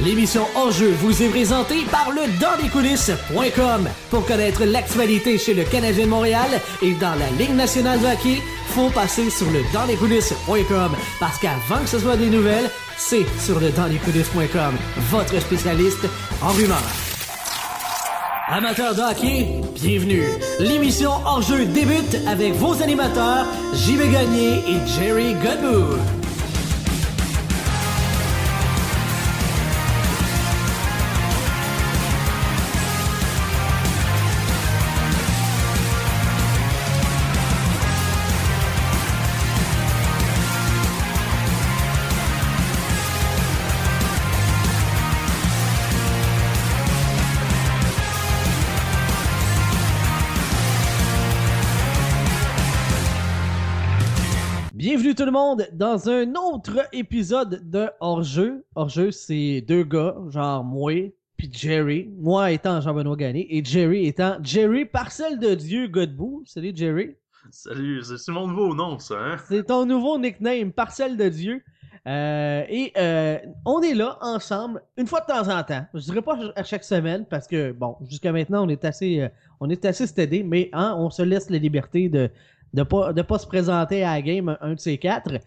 L'émission Enjeu vous est présentée par le Coulisses.com. Pour connaître l'actualité chez le Canadien de Montréal et dans la Ligue nationale de hockey, faut passer sur le Coulisses.com parce qu'avant que ce soit des nouvelles, c'est sur le Coulisses.com, votre spécialiste en rumeurs. Amateurs de hockey, bienvenue. L'émission Hors-jeu débute avec vos animateurs, JB Gagné et Jerry Godbout. Tout le monde dans un autre épisode de Hors-jeu. Hors-jeu, c'est deux gars, genre moi puis Jerry. Moi étant Jean-Benoît Gagné et Jerry étant Jerry Parcelle de Dieu Godbout. Salut Jerry. Salut, c'est mon nouveau nom ça, hein? C'est ton nouveau nickname, Parcelle de Dieu. Euh, et euh, on est là ensemble une fois de temps en temps. Je dirais pas à chaque semaine parce que bon, jusqu'à maintenant on est assez, euh, on est assez stédé, mais hein, on se laisse la liberté de de pas, de pas se présenter à la game un de ces quatre.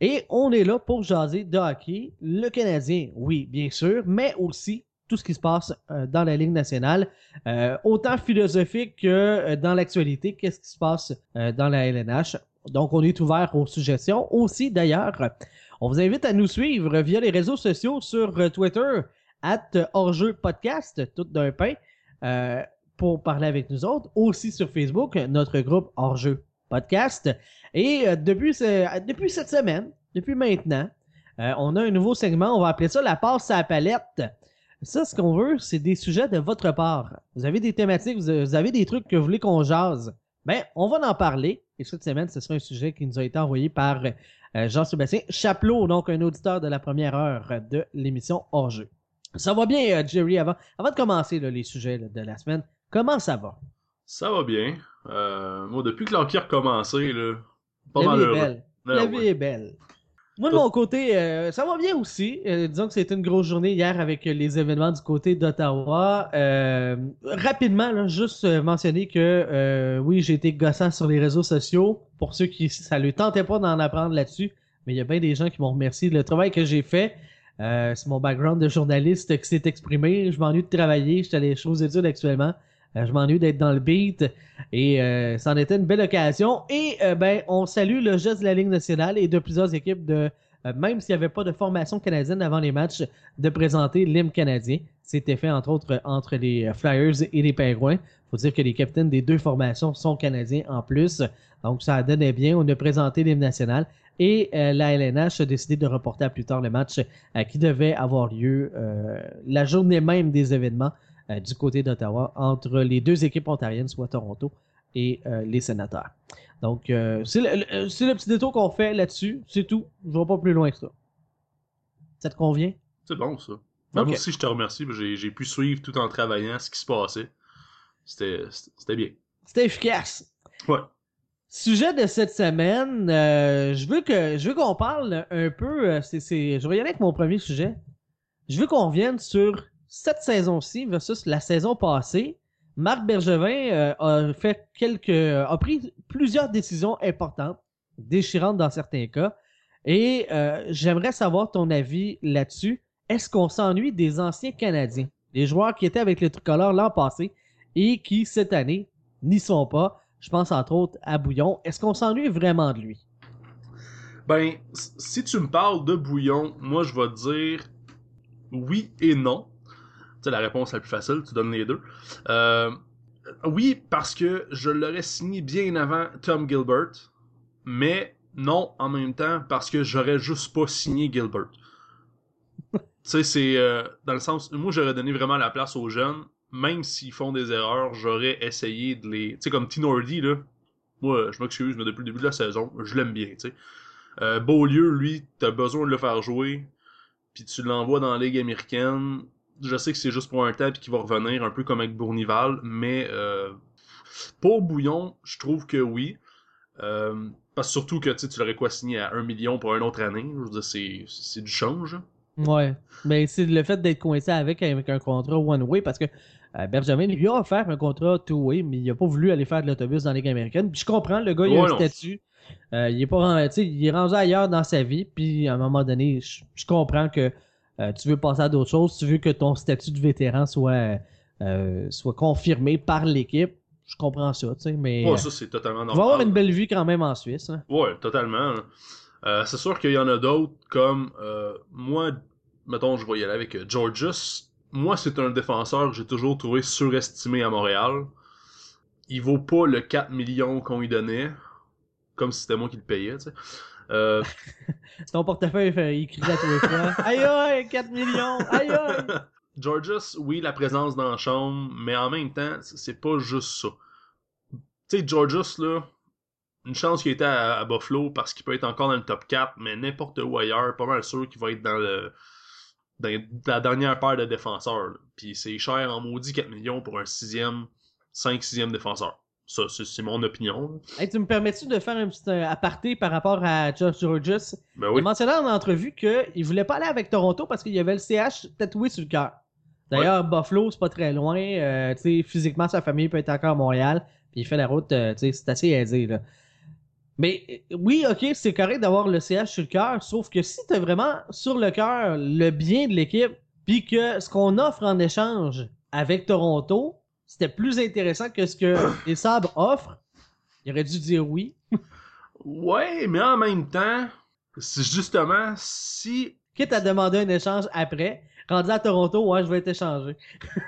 Et on est là pour jaser de hockey, le Canadien, oui, bien sûr, mais aussi tout ce qui se passe euh, dans la Ligue nationale, euh, autant philosophique que euh, dans l'actualité, qu'est-ce qui se passe dans la LNH. Donc, on est ouvert aux suggestions. Aussi, d'ailleurs, on vous invite à nous suivre via les réseaux sociaux sur Twitter, at hors podcast, tout d'un pain, pour parler avec nous autres. Aussi sur Facebook, notre groupe hors-jeu podcast. Et euh, depuis, depuis cette semaine, depuis maintenant, euh, on a un nouveau segment, on va appeler ça la passe à la palette. Ça, ce qu'on veut, c'est des sujets de votre part. Vous avez des thématiques, vous avez des trucs que vous voulez qu'on jase. Ben, on va en parler. Et cette semaine, ce sera un sujet qui nous a été envoyé par euh, Jean-Sébastien Chapelot, donc un auditeur de la première heure de l'émission Hors-jeu. Ça va bien, Jerry, avant, avant de commencer les sujets de la semaine. Comment ça va? Ça va bien. Euh, moi, depuis que l'Empire a commencé, là, pas La vie est belle. La vie est belle. Moi, de mon côté, euh, ça va bien aussi. Euh, disons que c'était une grosse journée hier avec les événements du côté d'Ottawa. rapidement, là, juste mentionner que oui, j'ai été gossant sur les réseaux sociaux. Pour ceux qui ça ne tentait pas d'en apprendre là-dessus, mais il y a bien des gens qui m'ont remercié le travail que j'ai fait. c'est mon background de journaliste qui s'est exprimé. Je m'ennuie de travailler. Je suis allé aux études actuellement. Euh, je m'ennuie d'être dans le beat et euh, ça en était une belle occasion. Et euh, ben, on salue le geste de la Ligue nationale et de plusieurs équipes de, même s'il n'y avait pas de formation canadienne avant les matchs, de présenter l'hymne canadien. C'était fait entre autres entre les Flyers et les Pingouins. faut dire que les capitaines des deux formations sont canadiens en plus. Donc ça donnait bien. On a présenté l'hymne national. Et la LNH a décidé de reporter à plus tard le match qui devait avoir lieu la journée même des événements euh, du côté d'Ottawa entre les deux équipes ontariennes, soit Toronto et euh, les sénateurs. Donc, euh, c'est le, petit détour qu'on fait là-dessus. C'est tout. Je ne vais pas plus loin que ça. Ça te convient? C'est bon, ça. Moi aussi, je te remercie. J'ai pu suivre tout en travaillant ce qui se passait. C'était bien. C'était efficace. Ouais. Sujet de cette semaine, je veux que je veux qu'on parle un peu. c'est je vais y aller avec mon premier sujet. Je veux qu'on revienne sur cette saison-ci versus la saison passée, Marc Bergevin euh, a fait quelques, a pris plusieurs décisions importantes, déchirantes dans certains cas, et euh, j'aimerais savoir ton avis là-dessus. Est-ce qu'on s'ennuie des anciens Canadiens, les joueurs qui étaient avec le tricolore l'an passé et qui cette année n'y sont pas? Je pense entre autres à Bouillon. Est-ce qu'on s'ennuie vraiment de lui? Ben, si tu me parles de Bouillon, moi je vais dire oui et non c'est la réponse la plus facile, tu donnes les deux. Euh, oui, parce que je l'aurais signé bien avant Tom Gilbert, mais non en même temps parce que j'aurais juste pas signé Gilbert. tu sais, c'est euh, dans le sens, moi j'aurais donné vraiment la place aux jeunes, même s'ils font des erreurs, j'aurais essayé de les, tu sais comme Tinordi là, moi je m'excuse, mais depuis le début de la saison, je l'aime bien, tu sais. Euh, Beaulieu, lui, t'as besoin de le faire jouer, puis tu l'envoies dans la Ligue américaine, je sais que c'est juste pour un temps et qu'il va revenir un peu comme avec Bournival, mais euh, pour Bouillon, je trouve que oui. Euh, parce que surtout que tu l'aurais quoi signé à 1 million pour une autre année. Je veux dire, c'est, du change. Ouais. Mais c'est le fait d'être coincé avec, avec un contrat one-way parce que euh, Benjamin lui a offert un contrat two-way, mais il a pas voulu aller faire de l'autobus dans la Ligue américaine. Puis je comprends, le gars, il a Ouais, un non. statut. Il, est pas, il est rendu ailleurs dans sa vie. Puis à un moment donné, je, je comprends que euh, tu veux passer à d'autres choses? Tu veux que ton statut de vétéran soit, euh, soit confirmé par l'équipe? Je comprends ça, tu sais. Mais Ouais, euh, ça, c'est totalement tu normal. vas avoir une belle vie quand même en Suisse. hein. Ouais, totalement. Euh, c'est sûr qu'il y en a d'autres comme euh, moi, mettons, je vais y aller avec euh, Georgius. Moi, c'est un défenseur que j'ai toujours trouvé surestimé à Montréal. Il vaut pas le 4 millions qu'on lui donnait, comme si c'était moi qui le payais, tu sais. Euh, Ton portefeuille, il crie à tous les fois. Aïe aïe, 4 millions! Aïe aïe! Georgius, oui, la présence dans la chambre, mais en même temps, c'est pas juste ça. Tu sais, Georgius, là, une chance qu'il était à, à Buffalo parce qu'il peut être encore dans le top 4, mais n'importe où ailleurs, pas mal sûr qu'il va être dans le dans la dernière paire de défenseurs. là. Puis c'est cher en maudit 4 millions pour un sixième, 5 sixième défenseur. Ça, c'est mon opinion. Hey, tu me permets-tu de faire un petit euh, aparté par rapport à Josh Georges? Ben Il oui. mentionné en entrevue qu'il voulait pas aller avec Toronto parce qu'il y avait le CH tatoué sur le cœur. D'ailleurs, Buffalo, c'est pas très loin. euh, tu physiquement, sa famille peut être encore à Montréal. Puis il fait la route, euh, tu c'est assez aisé, là. Mais oui, ok, c'est correct d'avoir le CH sur le cœur, sauf que si t'as vraiment sur le cœur le bien de l'équipe, puis que ce qu'on offre en échange avec Toronto, c'était plus intéressant que ce que les Sabres offrent, il aurait dû dire oui. Ouais, mais en même temps, c'est justement si Quitte à demander un échange après, rendu à Toronto, ouais, je vais être échangé.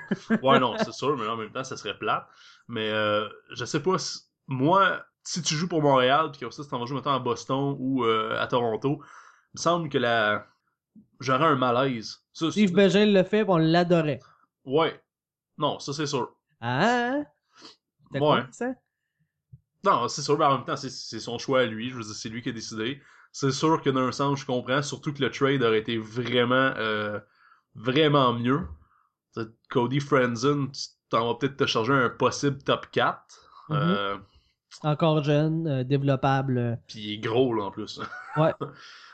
Ouais, non, c'est sûr, mais en même temps, ça serait plate. Mais euh, je sais pas, si- moi, si tu joues pour Montréal, puis que ça, si t'en vas jouer maintenant à Boston ou euh, à Toronto, il me semble que la... j'aurais un malaise. Ça, Steve Bégin le fait, on l'adorait. Ouais. Non, ça c'est sûr. Ah? T'as Ouais. ça? Non, c'est sûr, mais en même temps, c'est- son choix à lui. Je veux dire, c'est lui qui a décidé. C'est sûr que d'un sens, je comprends, surtout que le trade aurait été vraiment, euh, vraiment mieux. Cody Franzen, tu t'en vas peut-être te charger un possible top 4. Mhm. Euh, Encore jeune, euh, développable. euh. Puis il est gros, là, en plus. Ouais.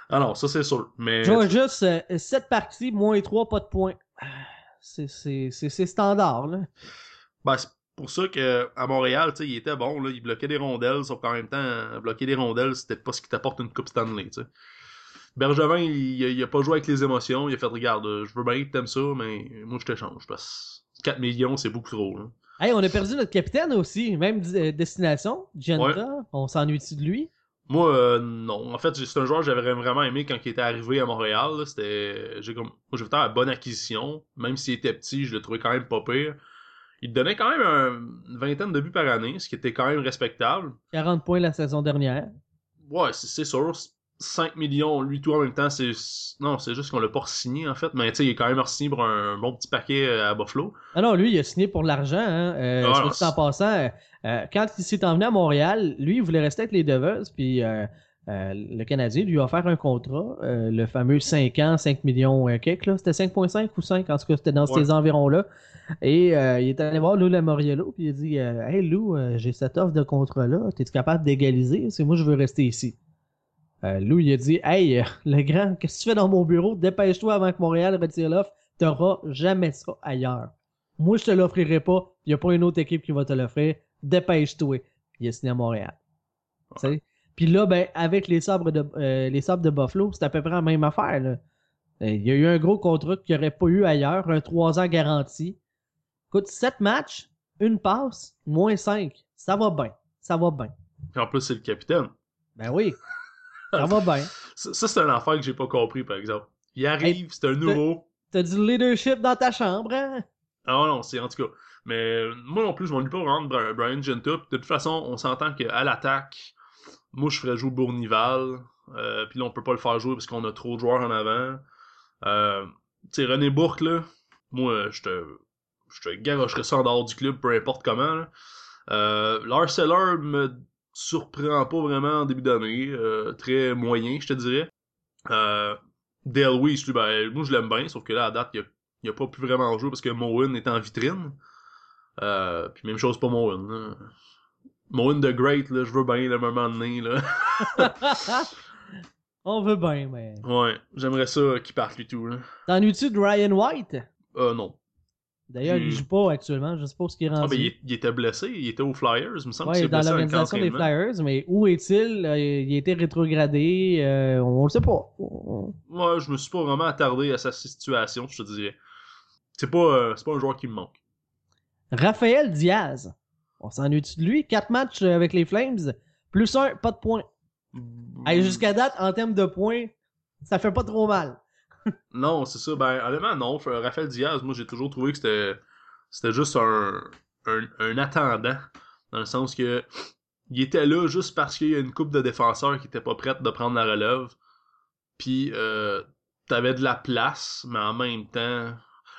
ah non, ça, c'est sûr. Mais... Euh, 7 parties, moins 3, pas de points. Ah, C'est c'est- c'est- c'est standard, là. Ben, c'est pour ça que à Montréal, tu sais, il était bon, là. Il bloquait des rondelles, sauf qu'en même temps, bloquer des rondelles, c'était pas ce qui t'apporte une Coupe Stanley. Bergevin, il, il a pas joué avec les émotions. Il a fait, regarde, euh, je veux bien que t'aimes ça, mais moi, je t'échange. Parce que 4 millions, c'est beaucoup trop, là. Hey, on a perdu notre capitaine aussi, même euh, destination, Genta. Ouais. On s'ennuie-tu de lui? Moi, euh, non. En fait, c'est un joueur que j'avais vraiment aimé quand il était arrivé à Montréal. C'était, j'ai comme, moi, j'ai fait la bonne acquisition. Même s'il était petit, je le trouvais quand même pas pire. Il te donnait quand même un- une vingtaine de buts par année, ce qui était quand même respectable. 40 points la saison dernière. Ouais, c'est sûr. 5 millions, lui, tout en même temps, c'est. Non, c'est juste qu'on l'a pas signé en fait. Mais tu sais, il est quand même signé pour un bon petit paquet euh, à Buffalo. Ah non, lui, il a signé pour l'argent. Hein. Euh, Ah, en passant, euh, quand il s'est emmené à Montréal, lui, il voulait rester avec les Devils, puis euh, euh, le Canadien lui a offert un contrat, euh, le fameux 5 ans, 5 millions euh, quelques, là. C'était 5.5 ou 5, en tout cas, c'était dans Ouais. ces environs-là. Et euh, il est allé voir Lou Lamoriello, puis il a dit Hey Lou, j'ai cette offre de contrat-là, es-tu capable d'égaliser? C'est moi, je veux rester ici. Lou, il a dit Hey, le grand, qu'est-ce que tu fais dans mon bureau? Dépêche-toi avant que Montréal retire l'offre, t'auras jamais ça ailleurs. Moi, je te l'offrirai pas. Il n'y a pas une autre équipe qui va te l'offrir. Dépêche-toi. Il est signé à Montréal. Puis là, ben, avec les sabres de, euh, les sabres de Buffalo, c'est à peu près la même affaire. Là. Euh, Il y a eu un gros contrat qu'il n'y aurait pas eu ailleurs, un 3 ans garanti. Écoute, 7 matchs, une passe, moins 5. Ça va bien. Ça va bien. Puis en plus, c'est le capitaine. Ben oui. Ça va bien. Ça, ça, c'est un affaire que j'ai pas compris, par exemple. Il arrive, c'est un nouveau. T'as du leadership dans ta chambre, hein? Ah non, c'est en tout cas. Mais moi non plus, je m'ennuie pas vraiment de Bri- Brian Genta. De toute façon, on s'entend qu'à l'attaque, moi je ferais jouer Bournival. Euh, puis là, on peut pas le faire jouer parce qu'on a trop de joueurs en avant. Euh, tu sais, René Bourque, là, moi, je te, je te garocherais ça en dehors du club, peu importe comment. Là. Euh, me surprend pas vraiment en début d'année. Euh, très moyen, je te dirais. Euh, Dale Weiss, lui, ben, moi je l'aime bien, sauf que là, à date, il a a pas pu vraiment jouer parce que Moen est en vitrine. Euh, puis même chose pour Moen. Là. Moen the Great, là, je veux bien le moment donné. Là. On veut bien, mais. Ouais, j'aimerais ça qu'il parte lui tout. Là. T'ennuies-tu de Ryan White? Euh, non. D'ailleurs, il Hmm. joue pas actuellement. Je sais pas ce qu'il est Ah, rendu. ben, il, il était blessé, il était aux Flyers, il me semble Ouais, qu'il s'est dans blessé l'organisation des entraînement. Flyers, mais où est-il? Euh, Il a été rétrogradé. euh, on le sait pas. On- Moi, je me suis pas vraiment attardé à sa situation, je te dirais. C'est pas, euh, c'est pas un joueur qui me manque. Raphaël Diaz. On s'ennuie-tu de lui? Quatre matchs euh, avec les Flames. Plus un, pas de points. Hey, Jusqu'à date, en termes de points, ça fait pas trop mal. Non, c'est ça. Ben, honnêtement, non. Raphaël Diaz, moi, j'ai toujours trouvé que c'était, c'était juste un, un, un attendant. Dans le sens que, il était là juste parce qu'il y a une coupe de défenseurs qui était pas prête de prendre la relève. Puis, euh, t'avais de la place, mais en même temps.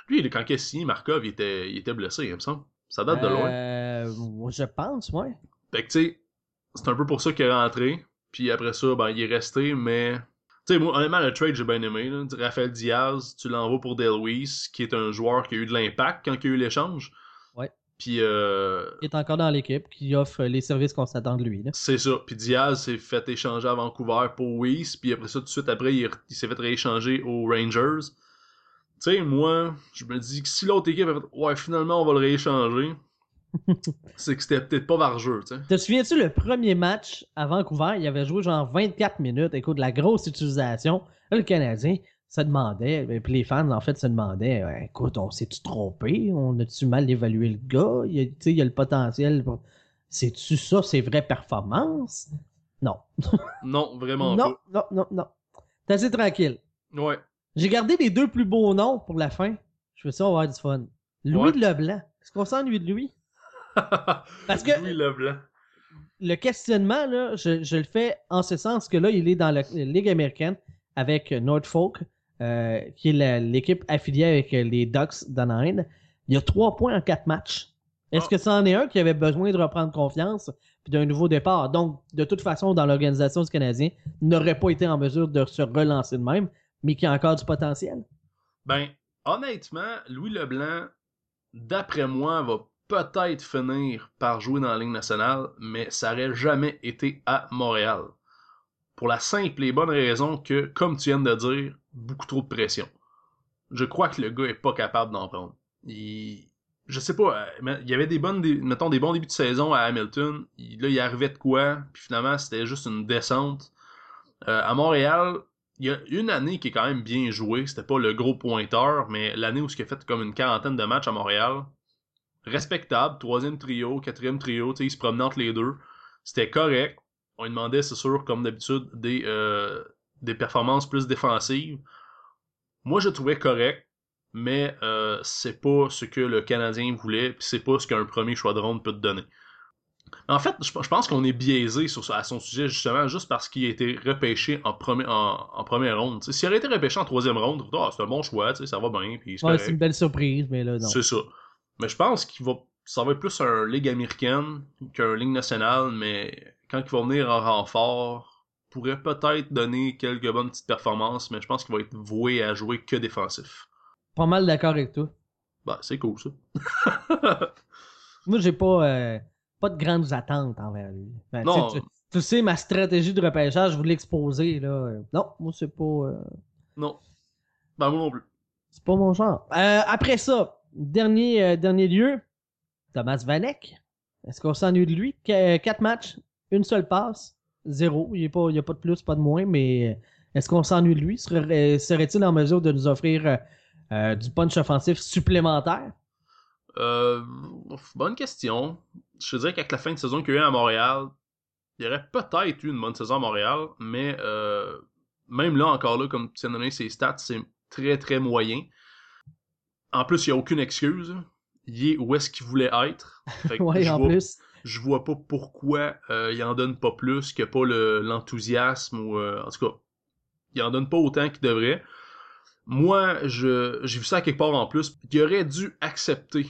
Lui, quand il a signé Markov, il était, il était blessé, il me semble. Ça date de loin. Euh, je pense, ouais. Fait que, tu sais, c'est un peu pour ça qu'il est rentré. Puis après ça, ben, il est resté, mais. Tu sais, moi, honnêtement, le trade, j'ai bien aimé. Là. Raphaël Diaz, tu l'envoies pour Delwis, qui est un joueur qui a eu de l'impact quand il y a eu l'échange. Ouais. Puis, euh, Il est encore dans l'équipe qui offre les services qu'on s'attend de lui. c'est ça. Puis Diaz s'est fait échanger à Vancouver pour Weiss. Puis après ça, tout de suite après, il, il s'est fait rééchanger aux Rangers. Tu sais, moi, je me dis que si l'autre équipe a fait Ouais, finalement, on va le rééchanger, c'est que c'était peut-être pas vargeux, tu sais. Te souviens-tu le premier match à Vancouver? Il avait joué genre 24 minutes. Écoute, la grosse utilisation. Là, le Canadien se demandait, et puis les fans en fait se demandaient Ouais, écoute, on s'est-tu trompé? On a-tu mal évalué le gars? Il y a, tu sais, il y a le potentiel. pour- C'est-tu ça, ses vraies performances? Non. Non, vraiment Non, non, non, non. T'es assez tranquille. Ouais. J'ai gardé les deux plus beaux noms pour la fin. Je veux ça avoir du fun. Louis Ouais. Leblanc. Est-ce qu'on s'ennuie de lui? Parce que Louis Leblanc. le questionnement, là, je, je le fais en ce sens que là, il est dans la, la Ligue américaine avec Norfolk, euh, qui est l'équipe affiliée avec les Ducks d'Anaheim. Il y a trois points en quatre matchs. Est-ce Ah. que c'en est un qui avait besoin de reprendre confiance puis d'un nouveau départ? Donc, de toute façon, dans l'organisation du Canadien, n'aurait pas été en mesure de se relancer de même, mais qui a encore du potentiel. Ben, honnêtement, Louis Leblanc, d'après moi, va peut-être finir par jouer dans la Ligue nationale, mais ça aurait jamais été à Montréal. Pour la simple et bonne raison que, comme tu viens de dire, beaucoup trop de pression. Je crois que le gars est pas capable d'en prendre. Il... Je sais pas, euh, il y avait des bonnes, mettons, des bons débuts de saison à Hamilton. Il- là, il arrivait de quoi, puis finalement, c'était juste une descente. Euh, à Montréal, il y a une année qui est quand même bien jouée. C'était pas le gros pointeur, mais l'année où il a fait comme une quarantaine de matchs à Montréal. Respectable, troisième trio, quatrième trio, tu sais, il se promenait entre les deux. C'était correct. On lui demandait, c'est sûr, comme d'habitude, des, euh, performances plus défensives. Moi, je trouvais correct, mais euh, c'est pas ce que le Canadien voulait, puis c'est pas ce qu'un premier choix de ronde peut te donner. En fait, je je pense qu'on est biaisé sur, à son sujet justement juste parce qu'il a été repêché en, en, en première ronde. S'il aurait été repêché en troisième ronde, ah, c'est un bon choix, ça va bien, c'est Ouais, une belle surprise, mais là, non. C'est ça. Mais je pense qu'il va. Ça va être plus un ligue américaine qu'un ligue nationale, mais quand il va venir en renfort, pourrait peut-être donner quelques bonnes petites performances, mais je pense qu'il va être voué à jouer que défensif. Pas mal d'accord avec toi. Bah, c'est cool ça. Moi, j'ai pas, euh, pas de grandes attentes envers lui. Ben, Non. tu sais, Tu, tu sais, ma stratégie de repêchage, je voulais l'exposer, là. Non, moi, c'est pas, euh, non. Ben, moi non plus. c'est pas mon genre. Euh, après ça, dernier, euh, dernier lieu, Thomas Vanek. Est-ce qu'on s'ennuie de lui? Qu- quatre matchs, une seule passe, zéro. Il n'y a, pas- il y a pas de plus, pas de moins, mais est-ce qu'on s'ennuie de lui? Serait- Serait-il en mesure de nous offrir du punch offensif supplémentaire? Euh, bonne question. Je te dirais qu'avec la fin de saison qu'il y a eu à Montréal, il y aurait peut-être eu une bonne saison à Montréal, mais euh, même là, encore là, comme tu as donné ses stats, c'est très très moyen. En plus, il n'y a aucune excuse. Il est où est-ce qu'il voulait être. Fait que Oui, je, en vois, plus. je vois pas pourquoi euh, il en donne pas plus, qu'il n'y a pas le- l'enthousiasme ou euh, en tout cas, il en donne pas autant qu'il devrait. Moi, je j'ai vu ça quelque part en plus. Il aurait dû accepter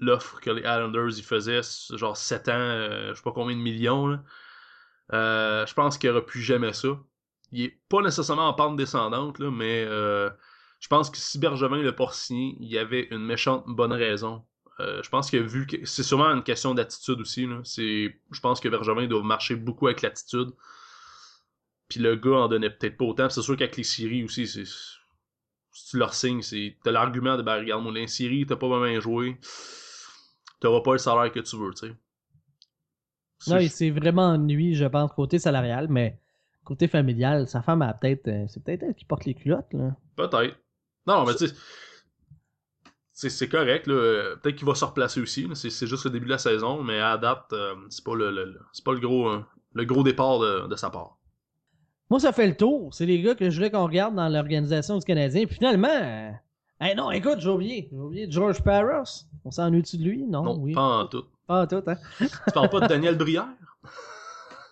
l'offre que les Islanders y faisaient, genre 7 ans, euh, je sais pas combien de millions. Euh, je pense qu'il aurait pu jamais ça. Il est pas nécessairement en pente descendante, là, mais euh, je pense que si Bergevin l'a pas signé, il y avait une méchante bonne raison. Euh, je pense que vu que c'est sûrement une question d'attitude aussi. C'est, je pense que Bergevin doit marcher beaucoup avec l'attitude. Puis le gars en donnait peut-être pas autant. C'est sûr qu'avec les séries aussi, c'est. Si tu leur signes, c'est. T'as l'argument de ben regarde, moi, les séries, t'as pas vraiment joué. T'auras pas le salaire que tu veux, tu sais. Non, il s'est vraiment ennuyé, je pense, côté salarial, mais côté familial, sa femme a peut-être. euh, c'est peut-être elle qui porte les culottes, là. Peut-être. Non, mais tu sais. c'est- correct, là. Peut-être qu'il va se replacer aussi. C'est juste le début de la saison, mais à date, euh, c'est pas le, le- le- c'est pas le gros, euh, le gros départ de, de sa part. Moi, ça fait le tour. C'est les gars que je voulais qu'on regarde dans l'organisation du Canadien. Puis finalement. Hey, non, écoute, j'ai oublié. J'ai oublié George Parros. On s'en est-tu de lui? Non, Non, oui. pas en tout. Pas en tout, hein? Tu parles pas de Daniel Brière?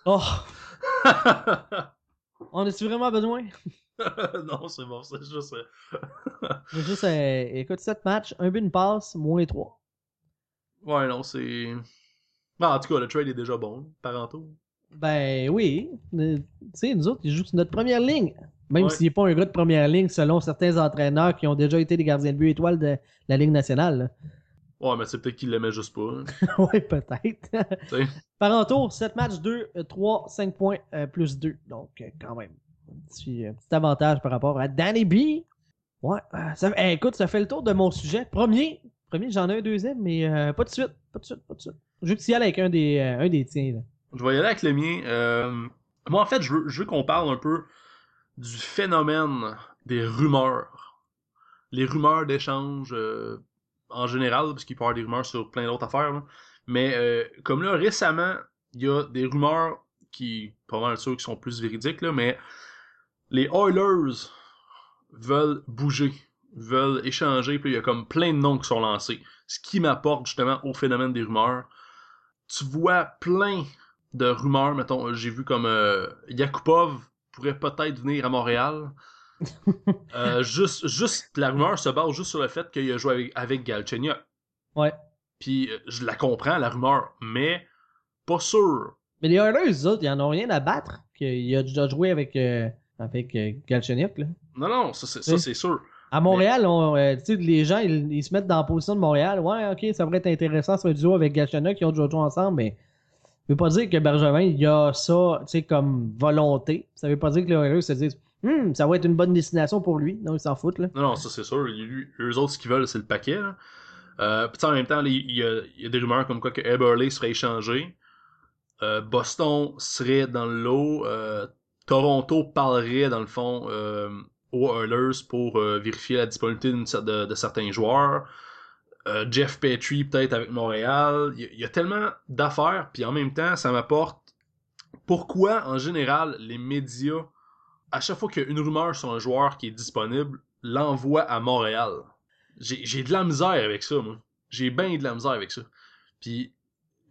Oh, on a-tu vraiment besoin? non, c'est bon, c'est juste. euh, Juste, euh, écoute, 7 matchs, un but, une passe, moins 3. Ouais, non, c'est. Bon, en tout cas, le trade est déjà bon, Parento. Ben oui. Tu sais, nous autres, ils jouent sur notre première ligne. Même Ouais. s'il n'est pas un gars de première ligne, selon certains entraîneurs qui ont déjà été des gardiens de but étoiles de la Ligue nationale. là. Ouais, mais c'est peut-être qu'il l'aimait juste pas. hein, oui, peut-être. Par en tour, 7 matchs, 2, 3, 5 points, euh, plus 2. Donc, euh, quand même, un petit, un petit avantage par rapport à Danny B. Ouais, euh, ça, eh, écoute, ça fait le tour de mon sujet. Premier, premier j'en ai un deuxième, mais euh, pas de suite, pas de suite, pas de suite. Je veux que tu y ailles avec un des, euh, un des tiens. Là. Je vais y aller avec le mien. Euh, moi, en fait, je veux, je veux qu'on parle un peu du phénomène des rumeurs. Les rumeurs d'échange euh, en général, parce qu'il peut y avoir des rumeurs sur plein d'autres affaires. Mais euh, comme là, récemment, il y a des rumeurs qui, pas mal sûr, qui sont plus véridiques, mais les Oilers veulent bouger, veulent échanger, puis il y a comme plein de noms qui sont lancés. Ce qui m'apporte justement au phénomène des rumeurs. Tu vois plein de rumeurs, mettons, j'ai vu comme euh, Yakupov pourrait peut-être venir à Montréal. Euh, juste, juste, la rumeur se base juste sur le fait qu'il a joué avec, avec Galchenyuk. Ouais. Puis euh, je la comprends, la rumeur, mais pas sûr. Mais les Oilers, eux autres, ils en ont rien à battre. qu'il a déjà joué avec, euh, avec euh, Galchenyuk, là. Non, non, ça c'est, ça, Oui. c'est sûr. À Montréal, on, euh, les gens, ils, ils se mettent dans la position de Montréal. Ouais, ok, ça pourrait être intéressant un duo avec Galchenyuk qui ont déjà joué ensemble, mais veut pas dire que Bergevin, il a ça, comme volonté. Ça veut pas dire que les Oilers se disent, Hum, ça va être une bonne destination pour lui. Non, ils s'en foutent, là. Non, non, ça c'est sûr. Lui, eux autres, ce qu'ils veulent, c'est le paquet. Euh, en même temps, il y, a, des rumeurs comme quoi que Eberle serait échangé. Euh, Boston serait dans le lot. Euh, Toronto parlerait, dans le fond, aux Oilers pour vérifier la disponibilité de certains joueurs. Euh, Jeff Petrie, peut-être avec Montréal. Il y, a- tellement d'affaires. Puis en même temps, ça m'apporte pourquoi, en général, les médias à chaque fois qu'il y a une rumeur sur un joueur qui est disponible, l'envoie à Montréal. J'ai de la misère avec ça, moi. J'ai bien de la misère avec ça. Puis,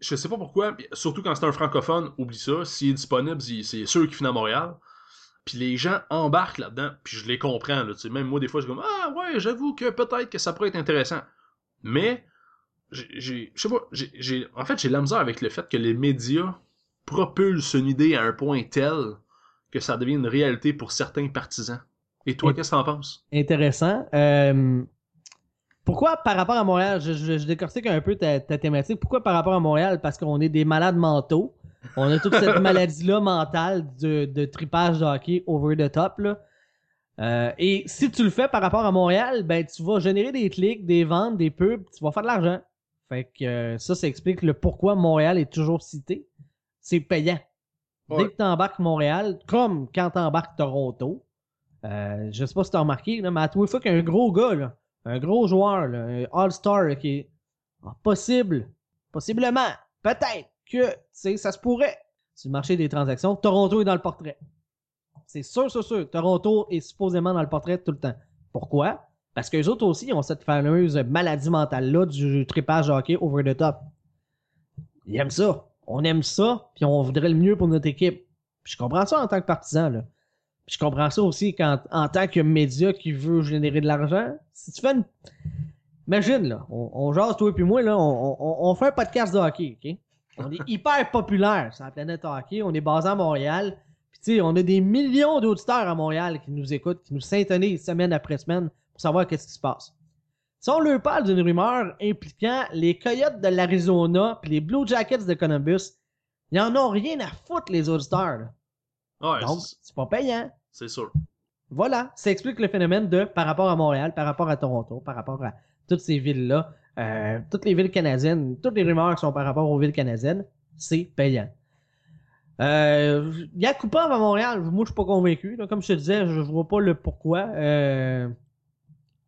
je sais pas pourquoi, surtout quand c'est un francophone, oublie ça. S'il est disponible, c'est sûr qu'il finit à Montréal. Puis les gens embarquent là-dedans, puis je les comprends. Même moi, des fois, je suis comme Ah ouais, j'avoue que peut-être que ça pourrait être intéressant. Mais, j'ai-. Je sais pas, j'ai-. En fait, j'ai la misère avec le fait que les médias propulsent une idée à un point tel que ça devient une réalité pour certains partisans. Et toi, qu'est-ce que t'en penses? Intéressant. Euh, pourquoi par rapport à Montréal, je, je, je décortique un peu ta, ta thématique. Pourquoi par rapport à Montréal? Parce qu'on est des malades mentaux. On a toute cette maladie-là mentale de, de tripage de hockey over the top. Là. Euh, et si tu le fais par rapport à Montréal, ben tu vas générer des clics, des ventes, des pubs, tu vas faire de l'argent. Fait que euh, ça, ça explique le pourquoi Montréal est toujours cité. C'est payant. Dès que tu embarques Montréal, comme quand tu embarques Toronto, euh, je sais pas si tu as remarqué, là, mais à tous les fois qu'il y a un gros gars, là, un gros joueur, là, un All-Star qui est ah, possible, possiblement, peut-être que ça se pourrait. Sur le marché des transactions, Toronto est dans le portrait. C'est sûr, sûr, sûr. Toronto est supposément dans le portrait tout le temps. Pourquoi? Parce qu'eux autres aussi ont cette fameuse maladie mentale-là du tripage hockey over the top. Ils aiment ça. On aime ça, puis on voudrait le mieux pour notre équipe. Je comprends ça en tant que partisan, là. Puis je comprends ça aussi quand, en tant que média qui veut générer de l'argent. Si tu fais une... Imagine, là, on, on jase, toi et puis moi, on fait un podcast de hockey, OK? On est hyper populaire sur la planète hockey. On est basé à Montréal. On a des millions d'auditeurs à Montréal qui nous écoutent, qui nous s'intonisent semaine après semaine pour savoir qu'est-ce qui se passe. Si on leur parle d'une rumeur impliquant les Coyotes de l'Arizona puis les Blue Jackets de Columbus, ils en ont rien à foutre, les auditeurs. là. Ouais, Donc, c'est- c'est pas payant. c'est sûr. Voilà, ça explique le phénomène de par rapport à Montréal, par rapport à Toronto, par rapport à toutes ces villes-là, euh, toutes les villes canadiennes, toutes les rumeurs qui sont par rapport aux villes canadiennes, c'est payant. Euh, Il y a coupable à Montréal, moi je suis pas convaincu. là. Comme je te disais, je vois pas le pourquoi. Euh,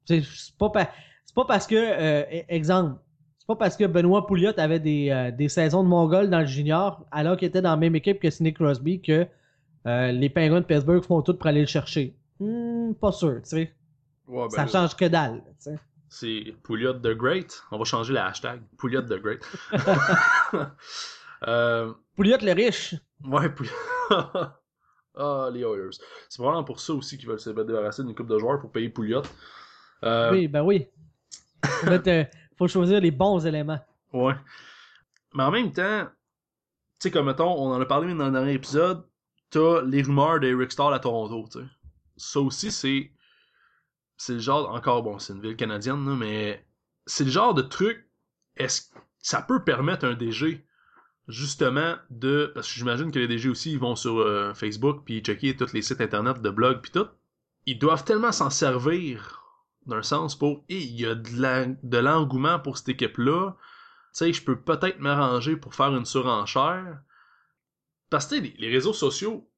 c'est pas, pa- c'est pas parce que, euh, e- exemple, c'est pas parce que Benoît Pouliot avait des, euh, des saisons de Mongol dans le junior, alors qu'il était dans la même équipe que Sidney Crosby, que euh, les Penguins de Pittsburgh font tout pour aller le chercher. Hmm, pas sûr, tu sais. Ouais, ben Ça là, change que dalle, tu sais. C'est Pouliot the Great. On va changer le hashtag. Pouliot the Great. euh, Pouliot le riche. ouais, Pouliot. ah, les Oilers. C'est probablement pour ça aussi qu'ils veulent se débarrasser d'une coupe de joueurs pour payer Pouliot. Euh, Oui, ben oui. Euh, faut choisir les bons éléments. Ouais. Mais en même temps, tu sais, comme mettons, on en a parlé dans le dernier épisode, t'as les rumeurs d'Eric Stahl à Toronto, tu sais. Ça aussi, c'est. C'est le genre. Encore, bon, c'est une ville canadienne, là, mais c'est le genre de truc. Est-ce que ça peut permettre un DG, justement, de. Parce que j'imagine que les DG aussi, ils vont sur euh, Facebook, puis checker tous les sites internet de blogs, puis tout. Ils doivent tellement s'en servir, d'un sens, pour. Il y a de l'engouement pour cette équipe-là tu sais, je peux peut-être m'arranger pour faire une surenchère. Parce que les réseaux sociaux,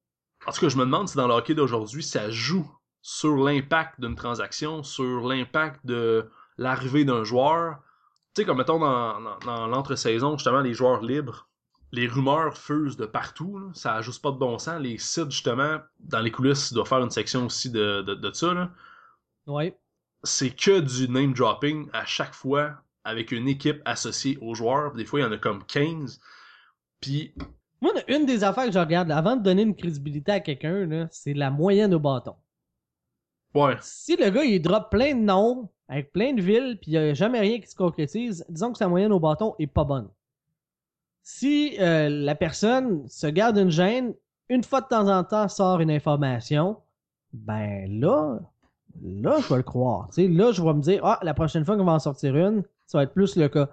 en tout cas, je me demande si dans le hockey d'aujourd'hui, ça joue sur l'impact d'une transaction, sur l'impact de l'arrivée d'un joueur. Tu sais, comme mettons dans, dans, dans l'entre-saison, justement, les joueurs libres, les rumeurs fusent de partout. là. Ça ajuste pas de bon sens. Les sites, justement, dans les coulisses, doivent faire une section aussi de, de, de ça. Là Ouais. c'est que du name dropping à chaque fois avec une équipe associée aux joueurs. Des fois, il y en a comme 15. Puis, Moi, une des affaires que je regarde, avant de donner une crédibilité à quelqu'un, c'est la moyenne au bâton. ouais, Si le gars, il drop plein de noms, avec plein de villes, puis il n'y a jamais rien qui se concrétise, disons que sa moyenne au bâton est pas bonne. Si euh, la personne se garde une gêne, une fois de temps en temps sort une information, ben là, là, je vais le croire. Là, je vais me dire, ah, la prochaine fois qu'on va en sortir une, ça va être plus le cas.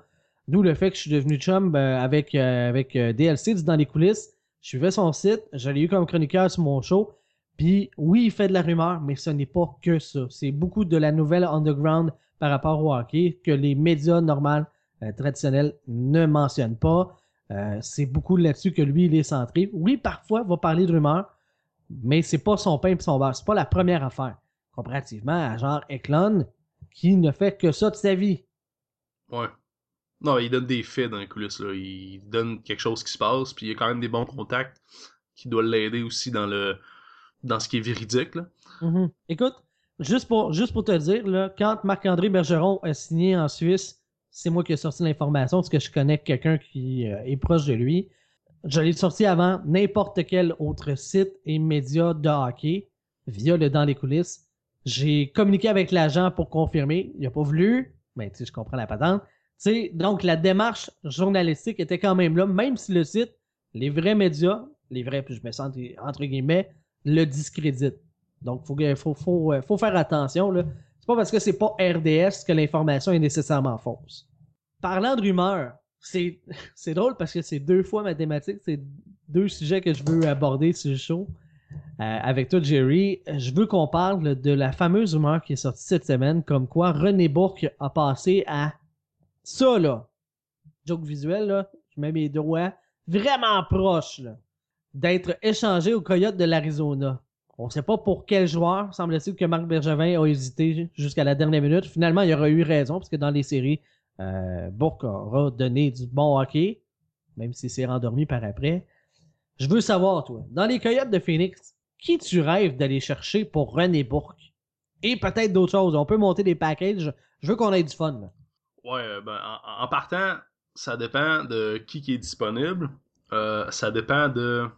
D'où le fait que je suis devenu chum euh, avec, euh, avec euh, DLC dit dans les coulisses. Je suivais son site, je l'ai eu comme chroniqueur sur mon show. Puis oui, il fait de la rumeur, mais ce n'est pas que ça. C'est beaucoup de la nouvelle underground par rapport au hockey que les médias normaux, euh, traditionnels ne mentionnent pas. Euh, c'est beaucoup là-dessus que lui, il est centré. Oui, parfois, il va parler de rumeurs, mais c'est pas son pain et son beurre. C'est pas la première affaire. Comparativement à genre Eklund, qui ne fait que ça de sa vie. ouais. Non, il donne des faits dans les coulisses. Là. Il donne quelque chose qui se passe. Puis, il y a quand même des bons contacts qui doivent l'aider aussi dans le dans ce qui est véridique. Là. Mhm. Écoute, juste pour, juste pour te dire, là, quand Marc-André Bergeron a signé en Suisse, c'est moi qui ai sorti l'information parce que je connais quelqu'un qui euh, est proche de lui. Je l'ai sorti avant n'importe quel autre site et média de hockey via le Dans les coulisses. J'ai communiqué avec l'agent pour confirmer. Il n'a pas voulu, mais tu sais, je comprends la patente. Tu donc la démarche journalistique était quand même là, même si le site, les vrais médias, les vrais, puis je me sens entre guillemets, le discréditent. Donc, faut, euh, faut faire attention. Pas parce que c'est pas RDS que l'information est nécessairement fausse. Parlant de rumeurs, c'est, drôle parce que c'est deux fois mathématiques, c'est deux sujets que je veux aborder sur le show. Euh, avec toi, Jerry, je veux qu'on parle de la fameuse rumeur qui est sortie cette semaine, comme quoi René Bourque a passé à ça, là. Joke visuel, là. Je mets mes doigts vraiment proches, là. D'être échangé au Coyote de l'Arizona. On sait pas pour quel joueur. Semble-t-il que Marc Bergevin a hésité jusqu'à la dernière minute. Finalement, il aura eu raison, parce que dans les séries, euh, Bourque aura donné du bon hockey, même s'il s'est rendormi par après. Je veux savoir, toi, dans les Coyotes de Phoenix, qui tu rêves d'aller chercher pour René Bourque? Et peut-être d'autres choses. On peut monter des packages. Je veux qu'on ait du fun. Ouais, euh, ben, en, partant, ça dépend de qui qui est disponible. Euh, ça dépend de.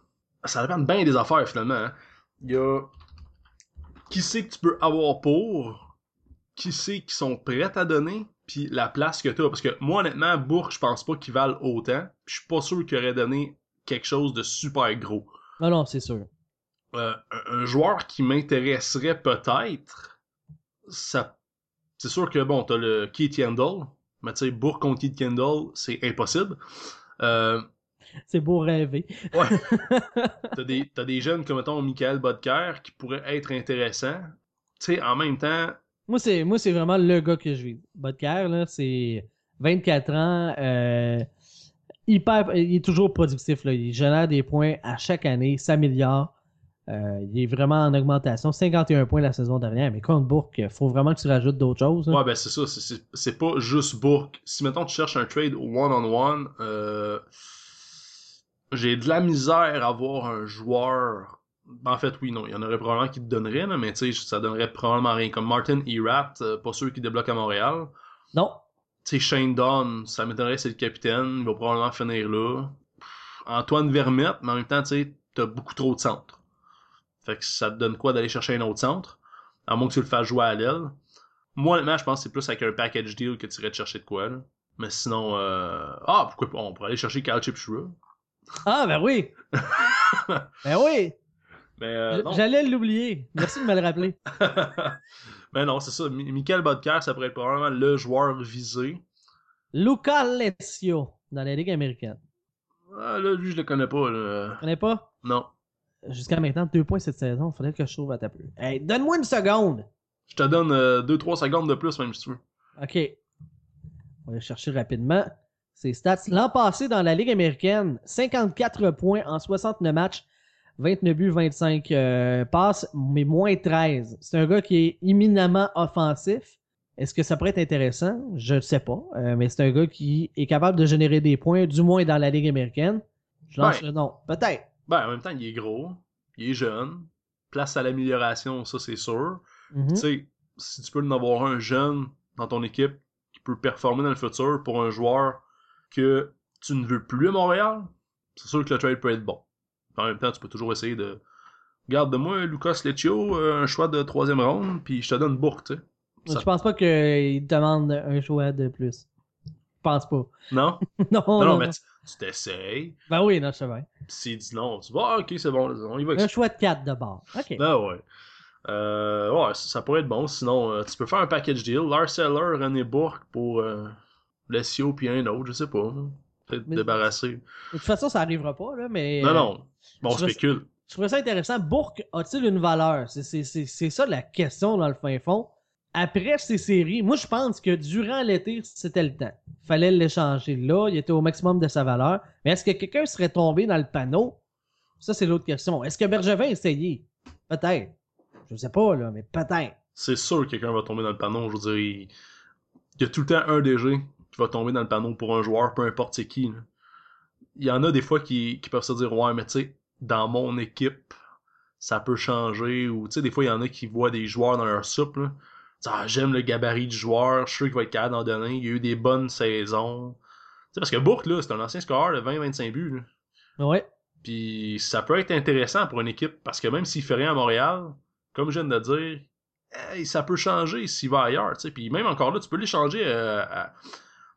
Ça dépend bien des affaires finalement. hein. Il y a. Qui c'est que tu peux avoir pour, qui c'est qui sont prêts à donner, puis la place que tu as. Parce que moi, honnêtement, Bourg, je pense pas qu'ils valent autant. Je suis pas sûr qu'il aurait donné quelque chose de super gros. Non, non, c'est sûr. Euh, un, un joueur qui m'intéresserait peut-être, ça, c'est sûr que bon, t'as le Keith Kendall, mais tu sais, Bourg contre Keith Kendall, c'est impossible. Euh, C'est beau rêver. Ouais. t'as, des, t'as des jeunes comme, mettons, Michael Bodker qui pourraient être intéressants. Tu sais, en même temps, Moi, c'est moi c'est vraiment le gars que je vis. Bodker, là, c'est 24 ans. euh, hyper, il est toujours productif. Là. Il génère des points à chaque année, s'améliore. Euh, il est vraiment en augmentation. 51 points la saison dernière. Mais contre Bourque, il faut vraiment que tu rajoutes d'autres choses. là. Ouais, ben c'est ça, c'est- c'est c'est pas juste Bourque. Si mettons tu cherches un trade one-on-one, euh, j'ai de la misère à voir un joueur. En fait, oui, non, il y en aurait probablement qui te donneraient, là, mais tu sais, ça donnerait probablement rien. Comme Martin Erat, euh, pas sûr qu'il débloque à Montréal. Non. Tu sais, Shane Dunn, ça m'étonnerait c'est le capitaine, il va probablement finir là. Pff, Antoine Vermette, mais en même temps, tu sais, t'as beaucoup trop de centres. Fait que ça te donne quoi d'aller chercher un autre centre? À moins que tu le fasses jouer à l'aile. Moi, honnêtement, je pense que c'est plus avec un package deal que tu irais te chercher de quoi, là. Mais sinon, euh... ah, pourquoi pas, on pourrait aller chercher Kyle Chipchura. Ah, ben oui. ben oui. Euh. J'allais l'oublier. Merci de me le rappeler. Mais non, c'est ça. Mi- Michael Bodker, ça pourrait être probablement le joueur visé. Luca Alessio dans la Ligue américaine. Ah, là, lui, je le connais pas, là. Tu connais pas? Non. Jusqu'à maintenant, deux points cette saison. Faudrait que je trouve à ta peu. Hey, donne-moi une seconde. Je te donne 2-3 secondes de plus, même si tu veux. OK. On va chercher rapidement. Ses stats. L'an passé, dans la Ligue américaine, 54 points en 69 matchs, 29 buts, 25 euh, passes, mais moins 13. C'est un gars qui est éminemment offensif. Est-ce que ça pourrait être intéressant? Je ne sais pas. Euh, mais c'est un gars qui est capable de générer des points, du moins dans la Ligue américaine. Je lance Ouais. le nom. Peut-être. Ben, en même temps, il est gros, il est jeune, place à l'amélioration, ça c'est sûr. Mhm. Tu sais, si tu peux en avoir un jeune dans ton équipe qui peut performer dans le futur pour un joueur que tu ne veux plus à Montréal, c'est sûr que le trade peut être bon. En même temps, tu peux toujours essayer de. Garde de moi, Lucas Lecchio, euh, un choix de troisième ronde, puis je te donne Bourque, tu sais. Ça- Je pense pas qu'il demande un choix de plus. Je pense pas. Non? non, Non, non, non, mais non. tu tu t'essayes, Ben oui, non, je sais bien. s'il dit non, tu vas, ah, ok, c'est bon, on y va Un choix de 4 de bord. OK. Ben ouais. Euh, ouais, ça, ça pourrait être bon. Sinon, euh, tu peux faire un package deal. Lars Eller, René Bourque pour euh, Lessio puis un autre, je sais pas. Peut-être débarrasser. De toute façon, ça arrivera pas, là, mais. Non, non. Bon, on spécule. Je trouvais ça intéressant. Bourque a-t-il une valeur? C'est- C'est c'est- c'est ça la question dans le fin fond. Après ces séries, moi je pense que durant l'été, c'était le temps. Fallait l'échanger là, il était au maximum de sa valeur. Mais est-ce que quelqu'un serait tombé dans le panneau? Ça, c'est l'autre question. Est-ce que Bergevin a essayé? Peut-être. Je sais pas, là, mais peut-être. C'est sûr que quelqu'un va tomber dans le panneau. Je veux dire, il... il y a tout le temps un DG qui va tomber dans le panneau pour un joueur, peu importe c'est qui. là. Il y en a des fois qui, qui peuvent se dire Ouais, mais tu sais, dans mon équipe, ça peut changer. Ou tu sais, des fois, il y en a qui voient des joueurs dans leur soupe. Là. Ah, j'aime le gabarit du joueur, je suis sûr qu'il va être capable d'en donner. Il y a eu des bonnes saisons. Tu sais, parce que Bourque, là, c'est un ancien scoreur de 20-25 buts. Là. Ouais. Puis ça peut être intéressant pour une équipe parce que même s'il fait rien à Montréal, comme je viens de le dire, hey, ça peut changer s'il va ailleurs. Puis même encore là, tu peux l'échanger euh, à-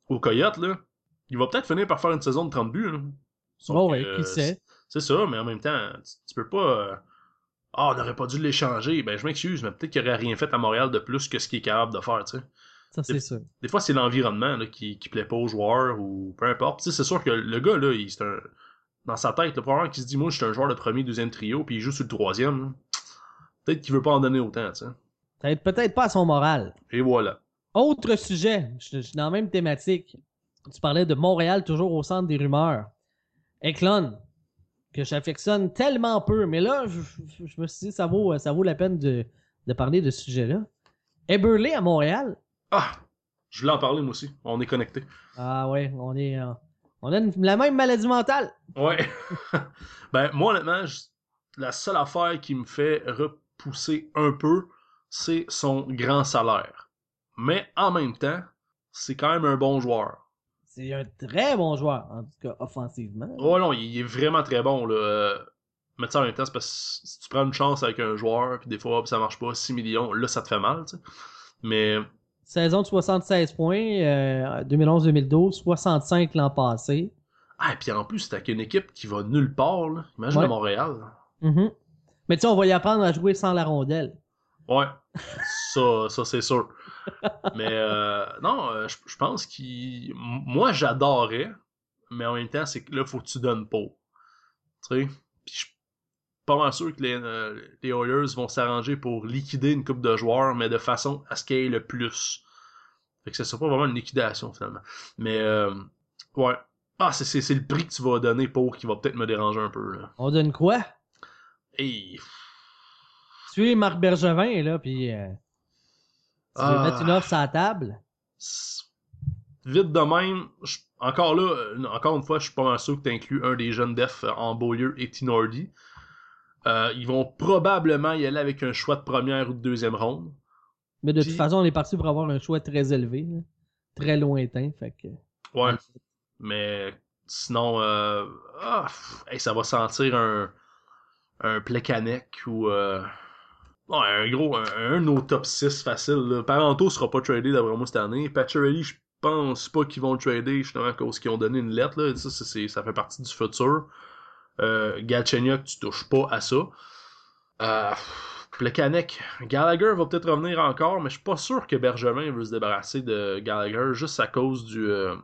au Coyote. Là. Il va peut-être finir par faire une saison de 30 buts. Là. Oh, ouais, euh, qui sait? C'est ça, mais en même temps, tu, tu peux pas. euh, Ah, on n'aurait pas dû l'échanger. Ben, je m'excuse, mais peut-être qu'il aurait rien fait à Montréal de plus que ce qu'il est capable de faire. tu sais. Ça, c'est sûr. Des fois, c'est l'environnement qui, qui plaît pas aux joueurs ou peu importe. Tu sais, c'est sûr que le gars, là, il, c'est un... dans sa tête, le probablement qu'il se dit Moi, je suis un joueur de premier, deuxième trio, puis il joue sur le troisième. Peut-être qu'il veut pas en donner autant, tu sais. Peut-être pas à son moral. Et voilà. Autre sujet, je je suis dans la même thématique. Tu parlais de Montréal toujours au centre des rumeurs. Eklund, que j'affectionne tellement peu, mais là, je, je- je me suis dit, ça vaut, ça vaut la peine de, de parler de ce sujet-là. Eberle à Montréal. Ah Je voulais en parler, moi aussi. On est connectés. Ah ouais, on est. euh, on a une- la même maladie mentale. Ouais. ben, moi, honnêtement, je- la seule affaire qui me fait repousser un peu, c'est son grand salaire. Mais en même temps, c'est quand même un bon joueur. C'est un très bon joueur, en tout cas offensivement. Oh non, il est vraiment très bon. Là. Euh, Mais tu sais, en même temps, c'est parce que si tu prends une chance avec un joueur, puis des fois, ça marche pas, 6 millions, là, ça te fait mal. Mais Saison de 76 points, euh, 2011-2012, 65 l'an passé. Ah, et puis en plus, c'est avec une équipe qui va nulle part, là. Imagine Ouais. à Montréal. Mhm. Mais tu sais, on va y apprendre à jouer sans la rondelle. Ouais. ça, ça c'est sûr. Mais euh, non, euh, je je pense qu'il. Moi, j'adorais, mais en même temps, c'est que là, faut que tu donnes pas. Tu sais? Puis je suis pas mal sûr que les, euh, les Oilers vont s'arranger pour liquider une coupe de joueurs, mais de façon à ce qu'il y ait le plus. Fait que ça sera pas vraiment une liquidation, finalement. Mais, euh, ouais. Ah, c'est, c'est, c'est le prix que tu vas donner pour qui va peut-être me déranger un peu, là. On donne quoi? Et... Tu es Marc Bergevin, là, puis euh, tu veux Ah. mettre une offre sur la table? Vite de même, je- encore là, euh, encore une fois, je suis pas sûr que tu inclus un des jeunes def euh, en Beaulieu et Tinordi. Euh, ils vont probablement y aller avec un choix de première ou de deuxième ronde. Mais de Puis- toute façon, on est parti pour avoir un choix très élevé, là. très lointain. Fait que... Ouais. Mais sinon, euh, ah, hey, ça va sentir un, un Plekanec ou euh, un gros, un, un top 6 facile. Là. Parento sera pas tradé d'après moi cette année. Pacioretty, je pense pas qu'ils vont le trader justement à cause qu'ils ont donné une lettre. Là. Ça, ça fait partie du futur. Euh, Galchenyuk, tu touches pas à ça. Euh, Plekanec, Gallagher va peut-être revenir encore, mais je suis pas sûr que Bergevin veut se débarrasser de Gallagher juste à cause du, euh,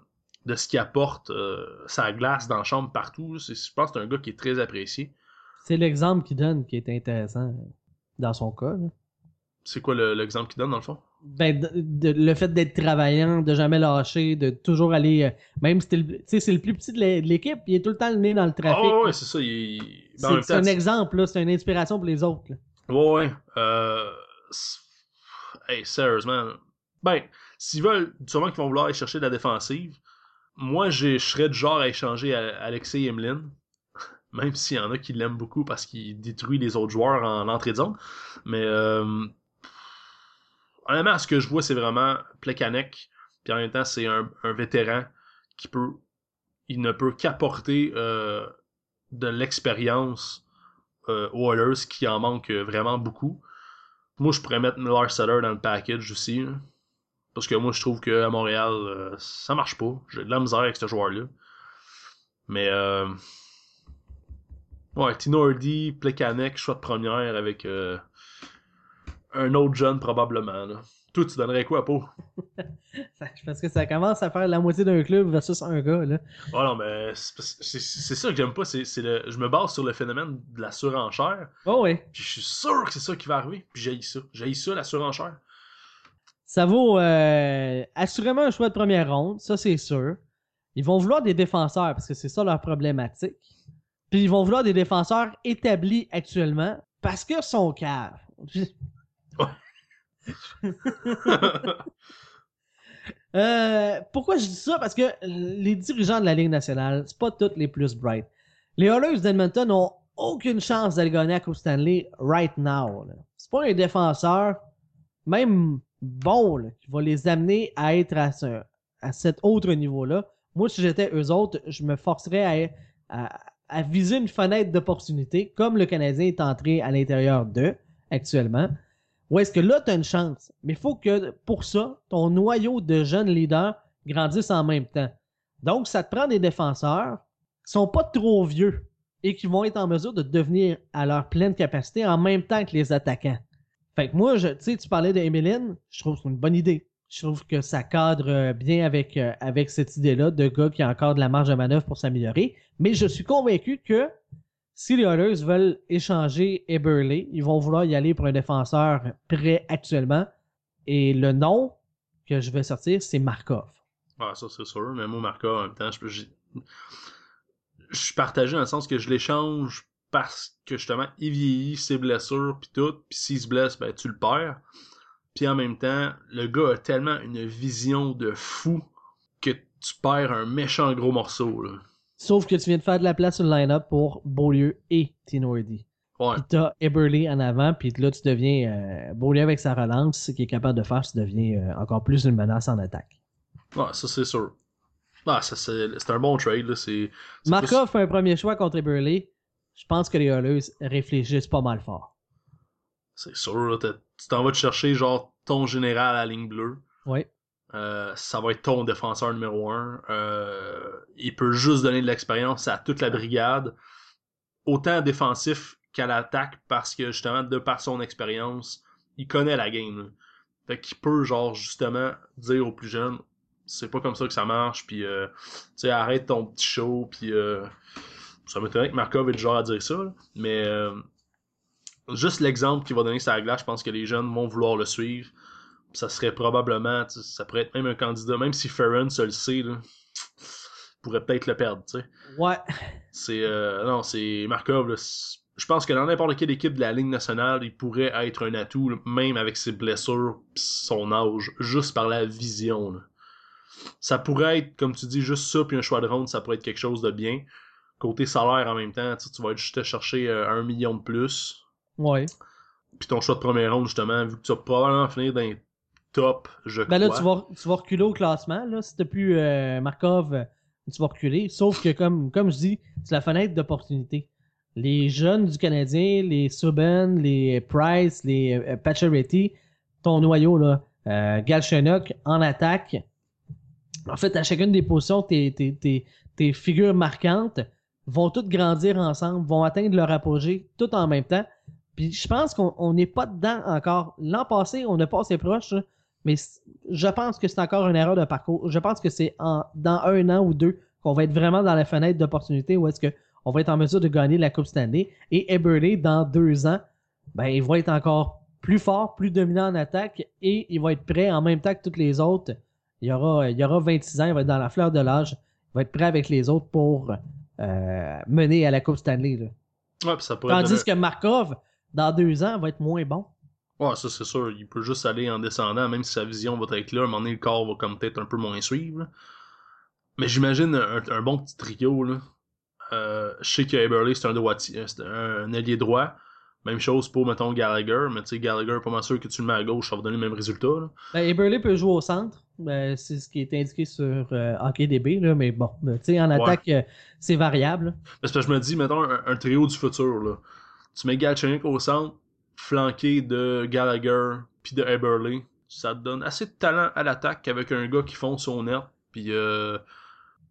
de ce qu'il apporte euh, sa glace dans la chambre partout. Je pense que c'est un gars qui est très apprécié. C'est l'exemple qu'il donne qui est intéressant dans son cas. là. C'est quoi le- l'exemple qu'il donne dans le fond? Ben, de- de- le fait d'être travaillant, de jamais lâcher, de toujours aller. euh, même si le- c'est le plus petit de l'é- de l'équipe, il est tout le temps le nez dans le trafic. ouais, c'est ça. il- ben, en c'est même c'est temps, un exemple, là, c'est une inspiration pour les autres. là. Ouais, ouais. Euh... Hey, sérieusement. Ben, s'ils veulent, sûrement qu'ils vont vouloir aller chercher de la défensive. Moi, je serais du genre à échanger à Alexei Emelin. Même s'il y en a qui l'aiment beaucoup parce qu'il détruit les autres joueurs en entrée de zone. Mais, euh... honnêtement, ce que je vois, c'est vraiment Plekanec. Puis en même temps, c'est un, vétéran qui peut. Il ne peut qu'apporter euh, de l'expérience euh, aux Oilers qui en manque vraiment beaucoup. Moi, je pourrais mettre Miller Sutter dans le package aussi. là. Parce que moi, je trouve qu'à Montréal, euh, ça marche pas. J'ai de la misère avec ce joueur-là. Mais, euh... ouais, Tino Hardy, Plekanec, choix de première avec euh, un autre jeune probablement. Là. Toi, tu donnerais quoi, Pau? Parce que ça commence à faire la moitié d'un club versus un gars. Là. Oh non, mais c'est ça que j'aime pas. c'est je me base sur le phénomène de la surenchère. Oh oui. Puis je suis sûr que c'est ça qui va arriver. Puis j'ai ça. J'ai ça, la surenchère. Ça vaut euh, assurément un choix de première ronde, ça c'est sûr. Ils vont vouloir des défenseurs parce que c'est ça leur problématique. Puis ils vont vouloir des défenseurs établis actuellement parce que sont caves. Euh, pourquoi je dis ça? Parce que les dirigeants de la Ligue nationale, c'est pas tous les plus bright. Les Oilers d'Edmonton n'ont aucune chance d'aller gagner à Coupe Stanley right now. C'est pas un défenseur, même bon, là, qui va les amener à être à, ce, à cet autre niveau-là. Moi, si j'étais eux autres, je me forcerais à, à- à viser une fenêtre d'opportunité, comme le Canadien est entré à l'intérieur d'eux actuellement. Ou est-ce que là, tu as une chance? Mais il faut que pour ça, ton noyau de jeunes leaders grandisse en même temps. Donc, ça te prend des défenseurs qui sont pas trop vieux et qui vont être en mesure de devenir à leur pleine capacité en même temps que les attaquants. Fait que moi, tu sais, tu parlais de Emeline, je trouve que c'est une bonne idée. Je trouve que ça cadre euh, bien avec, euh, avec cette idée-là de gars qui a encore de la marge de manœuvre pour s'améliorer. Mais je suis convaincu que si les Oilers veulent échanger Eberle, ils vont vouloir y aller pour un défenseur prêt actuellement. Et le nom que je vais sortir, c'est Markov. Ouais, ça c'est sûr. Mais moi, Marca, en même temps, je, je suis partagé dans le sens que je l'échange parce que justement, il vieillit, ses blessures, puis tout. Puis s'il se blesse, ben tu le perds. Puis en même temps, le gars a tellement une vision de fou que tu perds un méchant gros morceau. Là. Sauf que tu viens de faire de la place sur le line-up pour Beaulieu et Tino Hardy. Ouais. Puis t'as Eberle en avant, puis là, tu deviens euh, Beaulieu avec sa relance, ce qu'il est capable de faire, tu deviens euh, encore plus une menace en attaque. Ouais, ça c'est sûr. Ah, ça c'est un bon trade. Là. Markov fait un premier choix contre Eberle. Je pense que les Oilers réfléchissent pas mal fort. C'est sûr, là, tu t'en vas te chercher genre ton général à la ligne bleue. Oui. Euh, ça va être ton défenseur numéro un. Euh, il peut juste donner de l'expérience à toute la brigade, autant défensif qu'à l'attaque, parce que justement, de par son expérience, il connaît la game. Là. Fait qu'il peut, genre, justement, dire aux plus jeunes c'est pas comme ça que ça marche, puis euh, tu sais, arrête ton petit show, puis euh, ça m'étonnerait que Markov ait le genre à dire ça, là. mais euh, juste l'exemple qu'il va donner sur la glace, je pense que les jeunes vont vouloir le suivre. Ça serait probablement, ça pourrait être même un candidat, même si Ferren se le sait, là, pourrait peut-être le perdre, tu sais. Ouais. C'est euh, non, c'est Markov. là, je pense que dans n'importe quelle équipe de la Ligue nationale, il pourrait être un atout, même avec ses blessures, pis son âge, juste par la vision. là. Ça pourrait être, comme tu dis, juste ça puis un choix de ronde, ça pourrait être quelque chose de bien. Côté salaire en même temps, tu vas juste à chercher euh, un million de plus. Ouais. Puis ton choix de première ronde, justement, vu que tu vas probablement finir dans les top, je Ben là, crois. tu vas, tu vas reculer au classement. Là. Si t'as plus euh, Markov, euh, tu vas reculer. Sauf que, comme, comme je dis, c'est la fenêtre d'opportunité. Les jeunes du Canadien, les Subban, les Price, les euh, Pacioretty, ton noyau, là, euh, Galchenyuk, en attaque. En fait, à chacune des positions, tes, tes, tes, tes figures marquantes vont toutes grandir ensemble, vont atteindre leur apogée tout en même temps. Puis je pense qu'on on n'est pas dedans encore. L'an passé, on a passé proche, mais je pense que c'est encore une erreur de parcours. Je pense que c'est en, dans un an ou deux qu'on va être vraiment dans la fenêtre d'opportunité où est-ce qu'on va être en mesure de gagner la Coupe Stanley. Et Eberle, dans deux ans, ben, il va être encore plus fort, plus dominant en attaque et il va être prêt en même temps que tous les autres. Il y aura, il y aura 26 ans, il va être dans la fleur de l'âge. Il va être prêt avec les autres pour euh, mener à la Coupe Stanley. là. Ouais, puis ça Tandis donner- que Markov, dans deux ans, va être moins bon. Ouais, ça c'est sûr. Il peut juste aller en descendant, même si sa vision va être là. À un moment donné, le corps va comme peut-être un peu moins suivre. Mais j'imagine un, un bon petit trio. Là. Euh, je sais que Eberle, c'est un droitier, c'est un, ailier droit. Même chose pour, mettons, Gallagher. Mais tu sais, Gallagher, pas mal sûr que tu le mets à gauche, ça va donner le même résultat. Là. Ben, Eberle peut jouer au centre. Ben, c'est ce qui est indiqué sur euh, HockeyDB, là, mais bon, ben, tu sais, en Ouais. attaque, euh, c'est variable. C'est parce que je me dis, mettons, un, un trio du futur. Là. Tu mets Galchenyuk au centre, flanqué de Gallagher puis de Eberle. Ça te donne assez de talent à l'attaque avec un gars qui fonce au net. Puis, euh...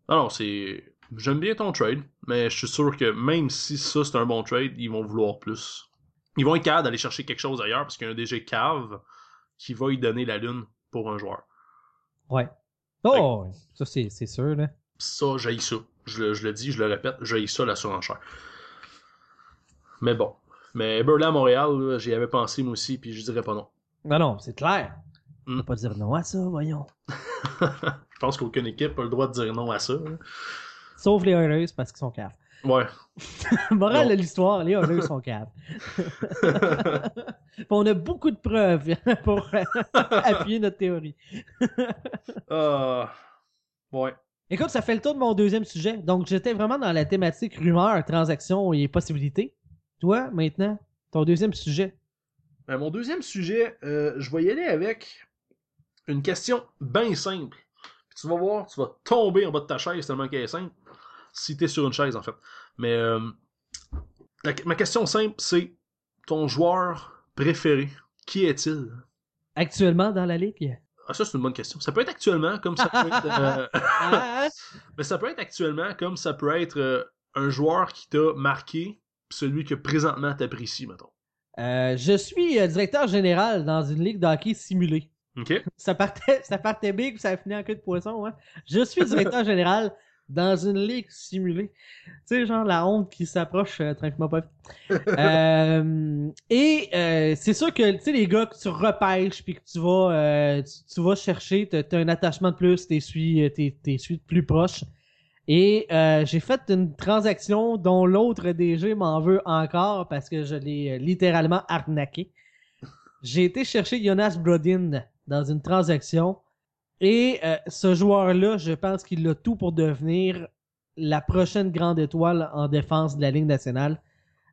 non, c'est. J'aime bien ton trade, mais je suis sûr que même si ça c'est un bon trade, ils vont vouloir plus. Ils vont être capables d'aller chercher quelque chose ailleurs parce qu'il y a un DG cave qui va y donner la lune pour un joueur. Ouais. Oh, ça, c'est sûr, là. Ça, j'ai ça. Je le, je le dis, je le répète, j'ai ça la surenchère. Mais bon. Mais Eberle à Montréal, j'y avais pensé moi aussi, puis je dirais pas non. Non, non, c'est clair. On Hmm. peut pas dire non à ça, voyons. je pense qu'aucune équipe a le droit de dire non à ça. là. Sauf les Oilers parce qu'ils sont caves. Ouais. Morale Non. de l'histoire, les Oilers sont caves. On a beaucoup de preuves pour appuyer notre théorie. Ah. ouais. Écoute, ça fait le tour de mon deuxième sujet. Donc, j'étais vraiment dans la thématique rumeurs, transactions et possibilités. Toi, maintenant, ton deuxième sujet. Ben, mon deuxième sujet, euh, je vais y aller avec une question bien simple. Puis tu vas voir, tu vas tomber en bas de ta chaise tellement qu'elle est simple. Si t'es sur une chaise, en fait. Mais euh, la- ma question simple, c'est ton joueur préféré. Qui est-il? Actuellement dans la ligue? Ah, ça, c'est une bonne question. Ça peut être actuellement, comme ça peut être. euh, Mais ça peut être actuellement, comme ça peut être euh, un joueur qui t'a marqué, celui que présentement t'apprécie, mettons. euh, je suis euh, directeur général dans une ligue d'hockey simulée. Ça partait, ça partait big, ça a fini en queue de poisson. Hein? Je suis directeur général dans une ligue simulée. Tu sais, genre la honte qui s'approche euh, tranquillement pas. Euh, et euh, c'est sûr que tu sais les gars que tu repêches puis que tu vas tu, tu vas chercher, t'as as un attachement de plus, t'es suis de plus proche. Et euh, j'ai fait une transaction dont l'autre DG m'en veut encore parce que je l'ai euh, littéralement arnaqué. J'ai été chercher Jonas Brodin dans une transaction et euh, ce joueur-là, je pense qu'il a tout pour devenir la prochaine grande étoile en défense de la Ligue nationale.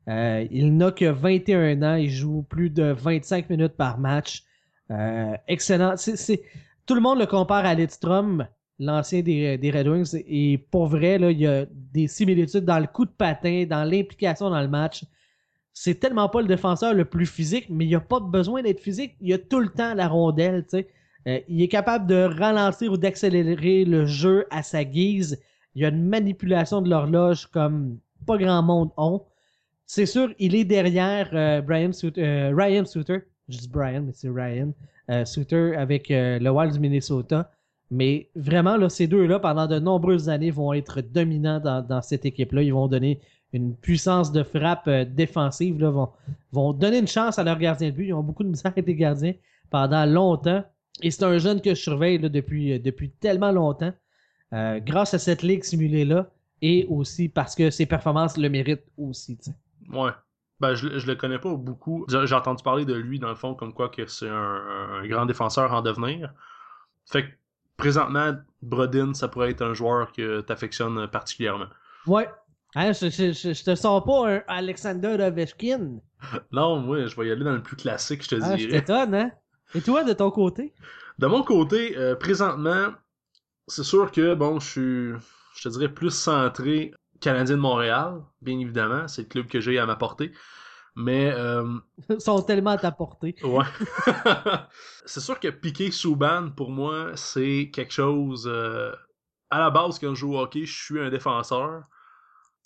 Euh, il n'a que 21 ans, il joue plus de 25 minutes par match. Euh, excellent. Tout le monde le compare à Lidstrom, l'ancien des, des Red Wings, et pour vrai, il y a des similitudes dans le coup de patin, dans l'implication dans le match. C'est tellement pas le défenseur le plus physique, mais il n'y a pas besoin d'être physique. Il a tout le temps la rondelle. Euh, il est capable de ralentir ou d'accélérer le jeu à sa guise. Il y a une manipulation de l'horloge comme pas grand monde ont. C'est sûr, il est derrière euh, euh, Ryan Suter. Je dis Brian, mais c'est Ryan. Euh, Suter avec euh, le Wild du Minnesota. Mais vraiment, là, ces deux-là, pendant de nombreuses années, vont être dominants dans, dans cette équipe-là. Ils vont donner une puissance de frappe euh, défensive, là, vont, vont donner une chance à leur gardien de but. Ils ont beaucoup de misère avec des gardiens pendant longtemps. Et c'est un jeune que je surveille depuis, euh, depuis tellement longtemps. Euh, grâce à cette ligue simulée-là, et aussi parce que ses performances le méritent aussi. t'sais. Ouais. Ben, je, je le connais pas beaucoup. J'ai j'ai entendu parler de lui, dans le fond, comme quoi que c'est un, un grand défenseur en devenir. Fait que, présentement, Brodin, ça pourrait être un joueur que t'affectionnes particulièrement. Ouais. Hein, je, je, je, je te sens pas un Alexander Ovechkin. Non, moi, je vais y aller dans le plus classique, je te Ah, je t'étonne, hein? Et toi, de ton côté? De mon côté, euh, présentement, c'est sûr que, bon, je suis, je te dirais, plus centré Canadien de Montréal, bien évidemment. C'est le club que j'ai à ma portée. Mais, euh, Ils sont tellement à ta portée. ouais. c'est sûr que Piqué Souban, pour moi, c'est quelque chose... euh, à la base, quand je joue au hockey, je suis un défenseur.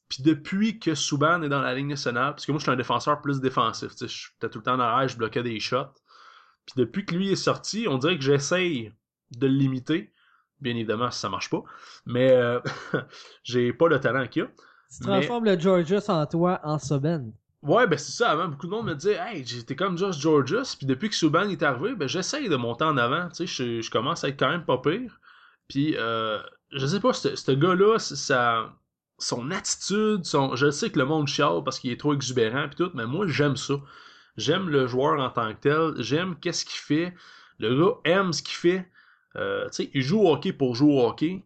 Puis depuis que Souban est dans la ligne nationale, parce que moi, je suis un défenseur plus défensif. tu sais, J'étais tout le temps dans l'air, je bloquais des shots. Puis depuis que lui est sorti, on dirait que j'essaye de le limiter. Bien évidemment, ça marche pas. Mais euh, j'ai pas le talent qu'il a. Tu transformes le Georgius en toi en Soben. Ouais, ben c'est ça. Avant, beaucoup de monde me disait Hey, j'étais comme Josh Georges. Puis depuis que Subban est arrivé, ben j'essaye de monter en avant. Tu sais, je, commence à être quand même pas pire. Puis, euh, je sais pas, ce gars-là, sa, son attitude, son, je sais que le monde chiale parce qu'il est trop exubérant puis tout, mais moi, j'aime ça. J'aime le joueur en tant que tel. J'aime qu'est-ce qu'il fait. Le gars aime ce qu'il fait. Euh, tu sais, il joue hockey pour jouer hockey.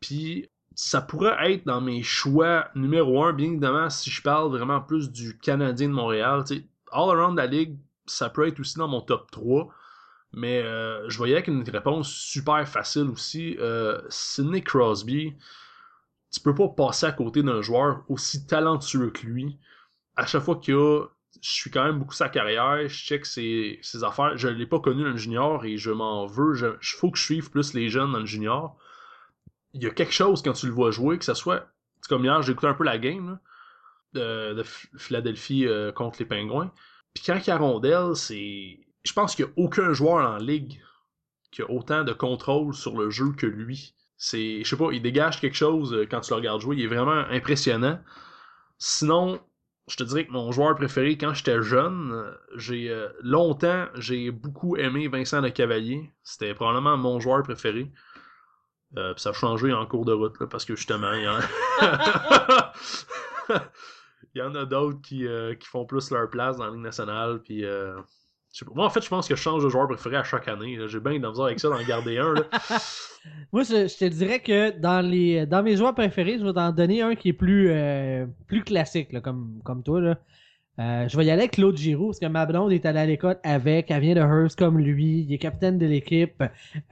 Puis, ça pourrait être dans mes choix numéro un, bien évidemment, si je parle vraiment plus du Canadien de Montréal. All around la ligue, ça peut être aussi dans mon top 3. Mais euh, je voyais avec une réponse super facile aussi. Euh, Sidney Crosby, tu peux pas passer à côté d'un joueur aussi talentueux que lui. À chaque fois qu'il a. Je suis quand même beaucoup sa carrière, je check ses, affaires. Je l'ai pas connu dans le junior et je m'en veux. Je- faut que je suive plus les jeunes dans le junior. Il y a quelque chose quand tu le vois jouer, que ce soit. Comme hier, j'ai écouté un peu la game de, de Ph- Philadelphie euh, contre les Pingouins. Puis quand il c'est. Je pense qu'il n'y a aucun joueur en ligue qui a autant de contrôle sur le jeu que lui. C'est. Je sais pas, il dégage quelque chose euh, quand tu le regardes jouer. Il est vraiment impressionnant. Sinon, je te dirais que mon joueur préféré quand j'étais jeune, j'ai euh, longtemps, j'ai beaucoup aimé Vincent de Cavalier. C'était probablement mon joueur préféré. Euh, ça a changé en cours de route, là, parce que justement, il y en a, il y en a d'autres qui, euh, qui font plus leur place dans la Ligue nationale. Puis, euh. Moi, en fait, je pense que je change de joueur préféré à chaque année. J'ai bien de avec ça d'en garder un. Là. Moi, je, je te dirais que dans les dans mes joueurs préférés, je vais t'en donner un qui est plus euh, plus classique, là, comme, comme toi. Là. Euh, je vais y aller avec Claude Giroux, parce que ma blonde est allée à l'école avec, elle vient de Hearst comme lui, il est capitaine de l'équipe.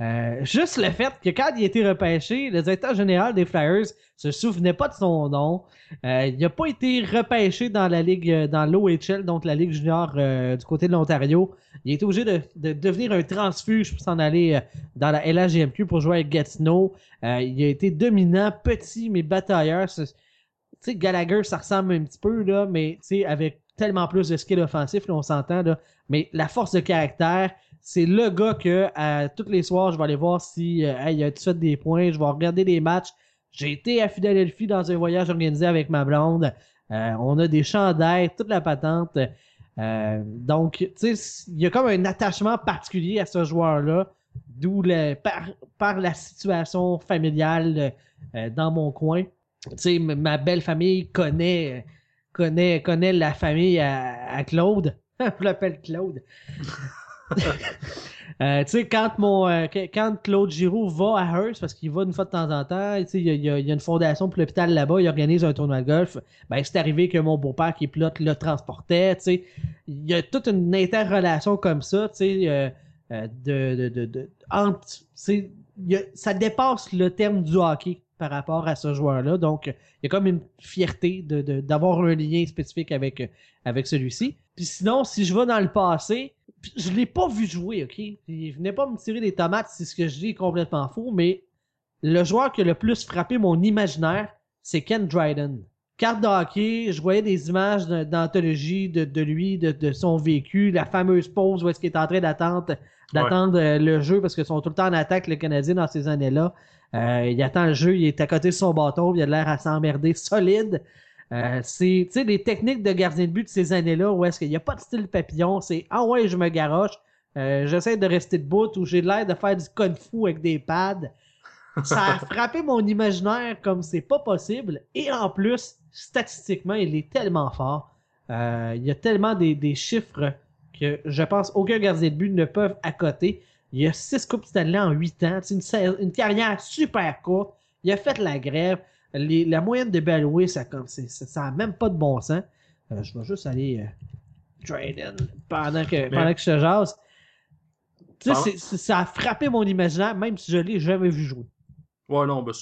Euh, juste le fait que quand il a été repêché, le directeur général des Flyers se souvenait pas de son nom. Euh, il n'a pas été repêché dans la ligue, dans l'OHL, donc la ligue junior du côté de l'Ontario. Il été obligé de, de devenir un transfuge pour s'en aller dans la LHGMQ pour jouer avec Gatineau. Il a été dominant, petit mais batailleur. Tu sais, Gallagher, ça ressemble un petit peu, là, mais tu sais, avec tellement plus de skill offensif, là, on s'entend, là. Mais la force de caractère, c'est le gars que à, tous les soirs, je vais aller voir si euh, hey, a fait des points, je vais regarder des matchs. J'ai été à Philadelphie dans un voyage organisé avec ma blonde. Euh, on a des chandails, toute la patente. Euh, donc, tu sais, il y a comme un attachement particulier à ce joueur-là, d'où par, par la situation familiale euh, dans mon coin. Tu sais, ma belle famille connaît connaît connaît la famille à, à Claude. Je l'appelle Claude. Euh, tu sais, quand mon euh, quand Claude Giroux va à Hearst, parce qu'il va une fois de temps en temps, il y y a- il y a une fondation pour l'hôpital là-bas, il organise un tournoi de golf. Ben, c'est arrivé que mon beau-père qui est pilote le transportait, tu sais. Il y a toute une interrelation comme ça, tu sais, euh, de, de, entre, ça dépasse le terme du hockey par rapport à ce joueur-là. Donc, il y a comme une fierté de, de- d'avoir un lien spécifique avec, avec celui-ci. Puis sinon, si je vais dans le passé, je l'ai pas vu jouer, ok? Puis venez pas me tirer des tomates si ce que je dis est complètement faux, mais le joueur qui a le plus frappé mon imaginaire, c'est Ken Dryden. carte de hockey, je voyais des images d'anthologie de, de lui, de, de son vécu, la fameuse pause où est-ce qu'il est en train d'attendre d'attendre euh, le jeu parce qu'ils sont tout le temps en attaque, le Canadien, dans ces années-là. Euh, il attend le jeu, il est à côté de son bâton, il a l'air à s'emmerder solide. Euh, c'est, tu sais, techniques de gardien de but de ces années-là où est-ce qu'il n'y a pas de style papillon, c'est « Ah ouais, je me garoche, euh, j'essaie de rester debout ou j'ai l'air de faire du kung fu avec des pads. » Ça a frappé mon imaginaire comme c'est pas possible. Et en plus, statistiquement, il est tellement fort. Il y a tellement des, chiffres que je pense aucun gardien de but ne peuvent accoter. Il a six Coupes Stanley en huit ans. C'est une, carrière super courte. Il a fait la grève. Les- la moyenne de Bellway, ça comme c'est- ça ça a même pas de bon sens. Euh, je vais juste aller euh, pendant que, pendant que je te jase. Tu sais, ça a frappé mon imaginaire, même si je l'ai jamais vu jouer. Ouais, non, ben,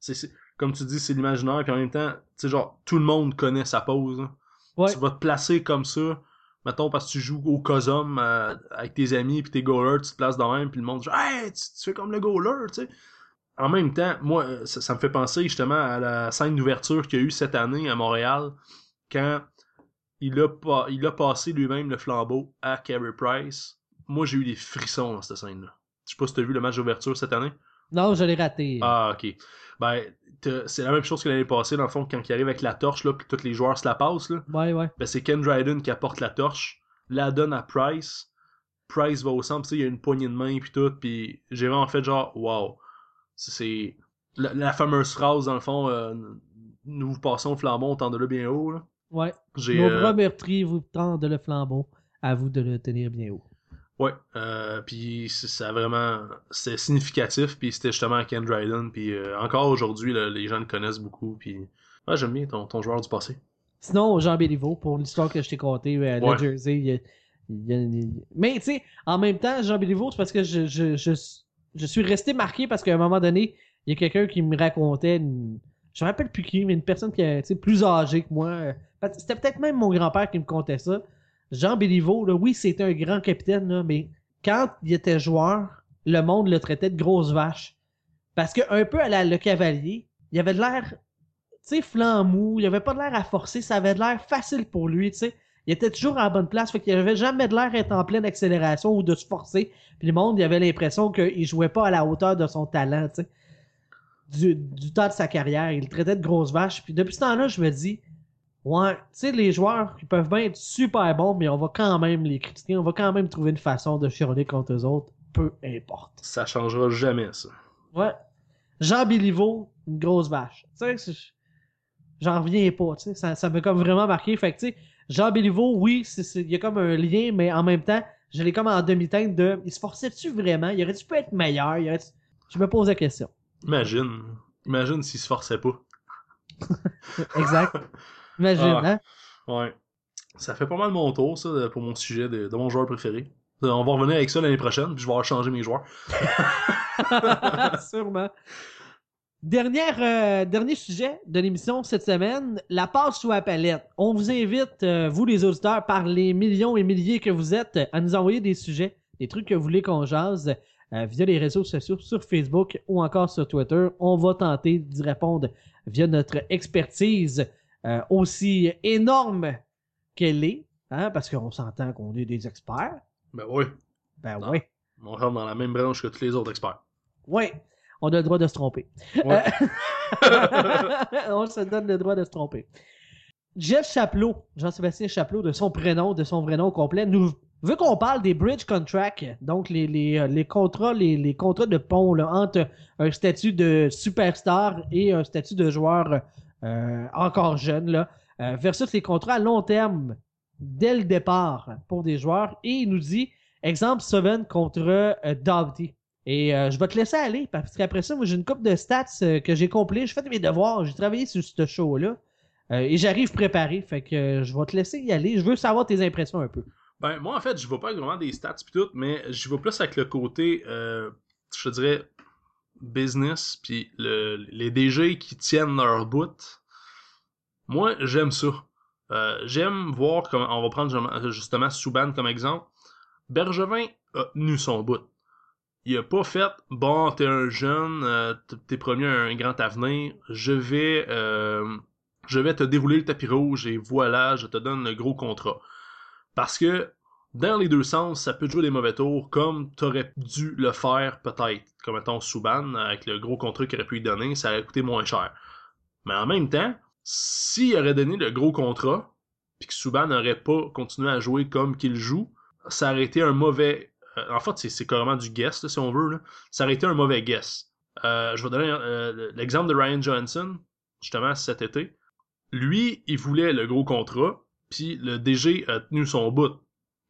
c'est- comme tu dis, c'est l'imaginaire, puis en même temps, tu sais, genre, tout le monde connaît sa pause. hein. Ouais. Tu vas te placer comme ça, mettons, parce que tu joues au Cosum euh, avec tes amis, puis tes goalers, tu te places dans même, puis le monde dit « Hey, tu, tu fais comme le goaler, tu sais. » En même temps, moi, euh, ça, ça me fait penser justement à la scène d'ouverture qu'il y a eu cette année à Montréal, quand il a, pas, il a passé lui-même le flambeau à Carey Price. Moi, j'ai eu des frissons dans cette scène-là. Je sais pas si t'as vu le match d'ouverture cette année. Non, je l'ai raté. Ah, ok. Ben, c'est la même chose que l'année passée, dans le fond, quand il arrive avec la torche, là, puis tous les joueurs se la passent, là. Ouais, ouais. Ben, c'est Ken Dryden qui apporte la torche, la donne à Price. Price va au centre, il y a une poignée de main, puis tout, puis j'ai vraiment fait genre, wow. C'est- la, la fameuse phrase, dans le fond, euh, nous vous passons le flambeau, on de là bien haut, là. Ouais. Nos euh, bras meurtris vous tendent le flambeau. À vous de le tenir bien haut. Ouais, euh, puis c'est- ça a vraiment, c'est significatif, puis c'était justement Ken Dryden, puis euh, encore aujourd'hui, les gens le connaissent beaucoup, puis ouais, j'aime bien ton, ton joueur du passé. Sinon, Jean Béliveau, pour l'histoire que je t'ai contée, euh, Ouais. le Jersey, il- mais tu sais, en même temps, Jean Béliveau, c'est parce que je, je, je, je suis resté marqué parce qu'à un moment donné, il y a quelqu'un qui me racontait, une- je me rappelle plus qui, mais une personne qui est plus âgée que moi. euh, C'était peut-être même mon grand-père qui me contait ça. Jean Béliveau, oui, c'était un grand capitaine, mais quand il était joueur, le monde le traitait de grosse vache. Parce que un peu à la, le cavalier, il avait de l'air, tu sais, flanc il avait pas de l'air à forcer, ça avait de l'air facile pour lui, tu sais. Il était toujours à bonne place, fait qu'il avait jamais de l'air d'être en pleine accélération ou de se forcer. Puis le monde, il avait l'impression qu'il jouait pas à la hauteur de son talent, tu sais. Du, du temps de sa carrière, il le traitait de grosse vache. Puis depuis ce temps-là, je me dis, ouais, tu sais, les joueurs, ils peuvent bien être super bons, mais on va quand même les critiquer, on va quand même trouver une façon de chialer contre eux autres, peu importe. Ça changera jamais, ça. Ouais. Jean Béliveau, une grosse vache. Tu sais, j'en reviens pas, tu sais. Ça, ça m'a comme vraiment marqué. Fait que, tu sais, Jean Béliveau, oui, il y a comme un lien, mais en même temps, je l'ai comme en demi-teinte de. Il se forçait-tu vraiment? Il aurait-tu pu être meilleur? Il aurait Je me pose la question. Imagine. Imagine s'il se forçait pas. Exact. Imagine, Ah. hein? Ouais. Ça fait pas mal mon tour, ça, pour mon sujet de, de mon joueur préféré. Euh, On va revenir avec ça l'année prochaine, puis je vais avoir changé mes joueurs. Sûrement. Dernière, euh, dernier sujet de l'émission cette semaine, la passe sous la palette. On vous invite, euh, vous les auditeurs, par les millions et milliers que vous êtes, à nous envoyer des sujets, des trucs que vous voulez qu'on jase euh, via les réseaux sociaux, sur Facebook ou encore sur Twitter. On va tenter d'y répondre via notre expertise euh, aussi énorme qu'elle est, hein, parce qu'on s'entend qu'on est des experts. Ben oui. Ben Non. oui. On rentre dans la même branche que tous les autres experts. Oui, on a le droit de se tromper. Ouais. on se donne le droit de se tromper. Jeff Chapelot, Jean-Sébastien Chapelot, de son prénom, de son vrai nom complet, nous veut qu'on parle des bridge contracts, donc les, les, euh, les contrats, les, les contrats de pont là, entre un statut de superstar et un statut de joueur euh, encore jeune, là, euh, versus les contrats à long terme dès le départ pour des joueurs. Et il nous dit, exemple, Seven contre euh, Doughty. Et euh, je vais te laisser aller parce qu'après ça, moi j'ai une coupe de stats euh, que j'ai complet. J'ai fait mes devoirs, j'ai travaillé sur ce show-là. Euh, et j'arrive préparé. Fait que euh, je vais te laisser y aller. Je veux savoir tes impressions un peu. Ben, moi, en fait, je vais pas vraiment des stats pis tout, mais je vais plus avec le côté, euh, je dirais, business, puis le, les DG qui tiennent leur bout. Moi, j'aime ça. Euh, j'aime voir comment, on va prendre justement Souban comme exemple. Bergevin a tenu son bout. Il a pas fait, bon, t'es un jeune, euh, t'es promis un grand avenir, je vais, euh, je vais te dérouler le tapis rouge et voilà, je te donne le gros contrat. Parce que dans les deux sens, ça peut jouer des mauvais tours, comme t'aurais dû le faire peut-être. Comme mettons Souban, avec le gros contrat qu'il aurait pu lui donner, ça aurait coûté moins cher. Mais en même temps, s'il aurait donné le gros contrat, puis que Souban n'aurait pas continué à jouer comme qu'il joue, ça aurait été un mauvais. euh, en fait, c'est- carrément du guess, si on veut. Ça aurait été un mauvais guess. Euh, je vais donner euh, l'exemple de Ryan Johnson, justement, cet été. Lui, il voulait le gros contrat, puis le DG a tenu son bout.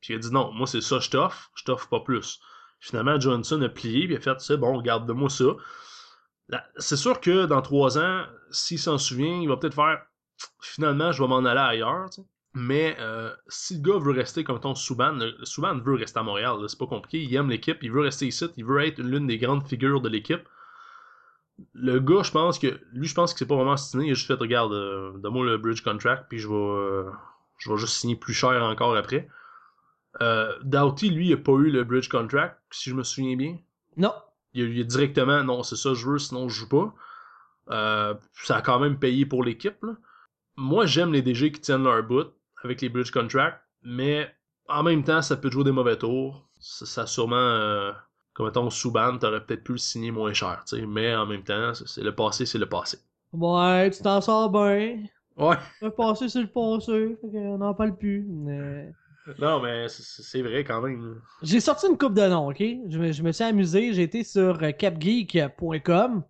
Puis il a dit non, moi c'est ça, je t'offre, je t'offre pas plus. Finalement, Johnson a plié, puis il a fait, c'est bon, garde-moi ça. C'est sûr que dans trois ans, s'il s'en souvient, il va peut-être faire, finalement, je vais m'en aller ailleurs. Mais euh, si le gars veut rester comme ton Souban, le Souban veut rester à Montréal, c'est pas compliqué, il aime l'équipe, il veut rester ici, il veut être l'une des grandes figures de l'équipe. Le gars, je pense que lui, je pense que c'est pas vraiment stiné, il a juste fait regarde, euh, donne-moi le bridge contract, puis je vais euh, je vais juste signer plus cher encore après. Euh, Doughty, lui, il a pas eu le bridge contract, si je me souviens bien. Non. Il a, il a directement, non, c'est ça, je veux, sinon je joue pas. Euh, ça a quand même payé pour l'équipe. Moi, j'aime les DG qui tiennent leur bout avec les bridge contracts, mais en même temps, ça peut jouer des mauvais tours. Ça, ça a sûrement, euh, comme mettons, Souban, t'aurais peut-être pu le signer moins cher, tu sais, mais en même temps, c'est le passé, c'est le passé. Ouais, tu t'en sors bien. Ouais. Le passé, c'est le passé. Fait qu'on n'en parle plus. Mais... Non, mais c'est- vrai quand même. J'ai sorti une coupe de noms, ok? Je me, suis amusé. J'ai été sur euh, capgeek.com,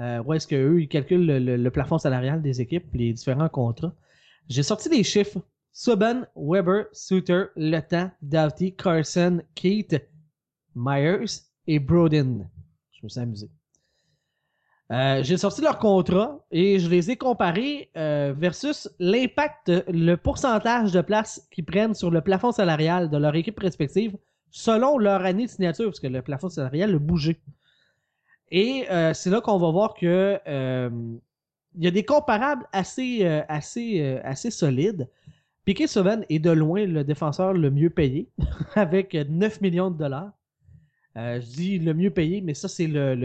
euh, où est-ce qu'eux, ils calculent le, plafond salarial des équipes, les différents contrats. J'ai sorti des chiffres. Subban, Weber, Suter, Le Temps, Doughty, Carson, Keith, Myers et Brodin. Je me suis amusé. Euh, j'ai sorti leurs contrats et je les ai comparés euh, versus l'impact, le pourcentage de place qu'ils prennent sur le plafond salarial de leur équipe respective selon leur année de signature, parce que le plafond salarial a bougé. Et euh, c'est là qu'on va voir que il y a des comparables assez, assez, assez solides. Piquet Souven est de loin le défenseur le mieux payé, avec 9 millions de dollars. Euh, je dis le mieux payé, mais ça, c'est le,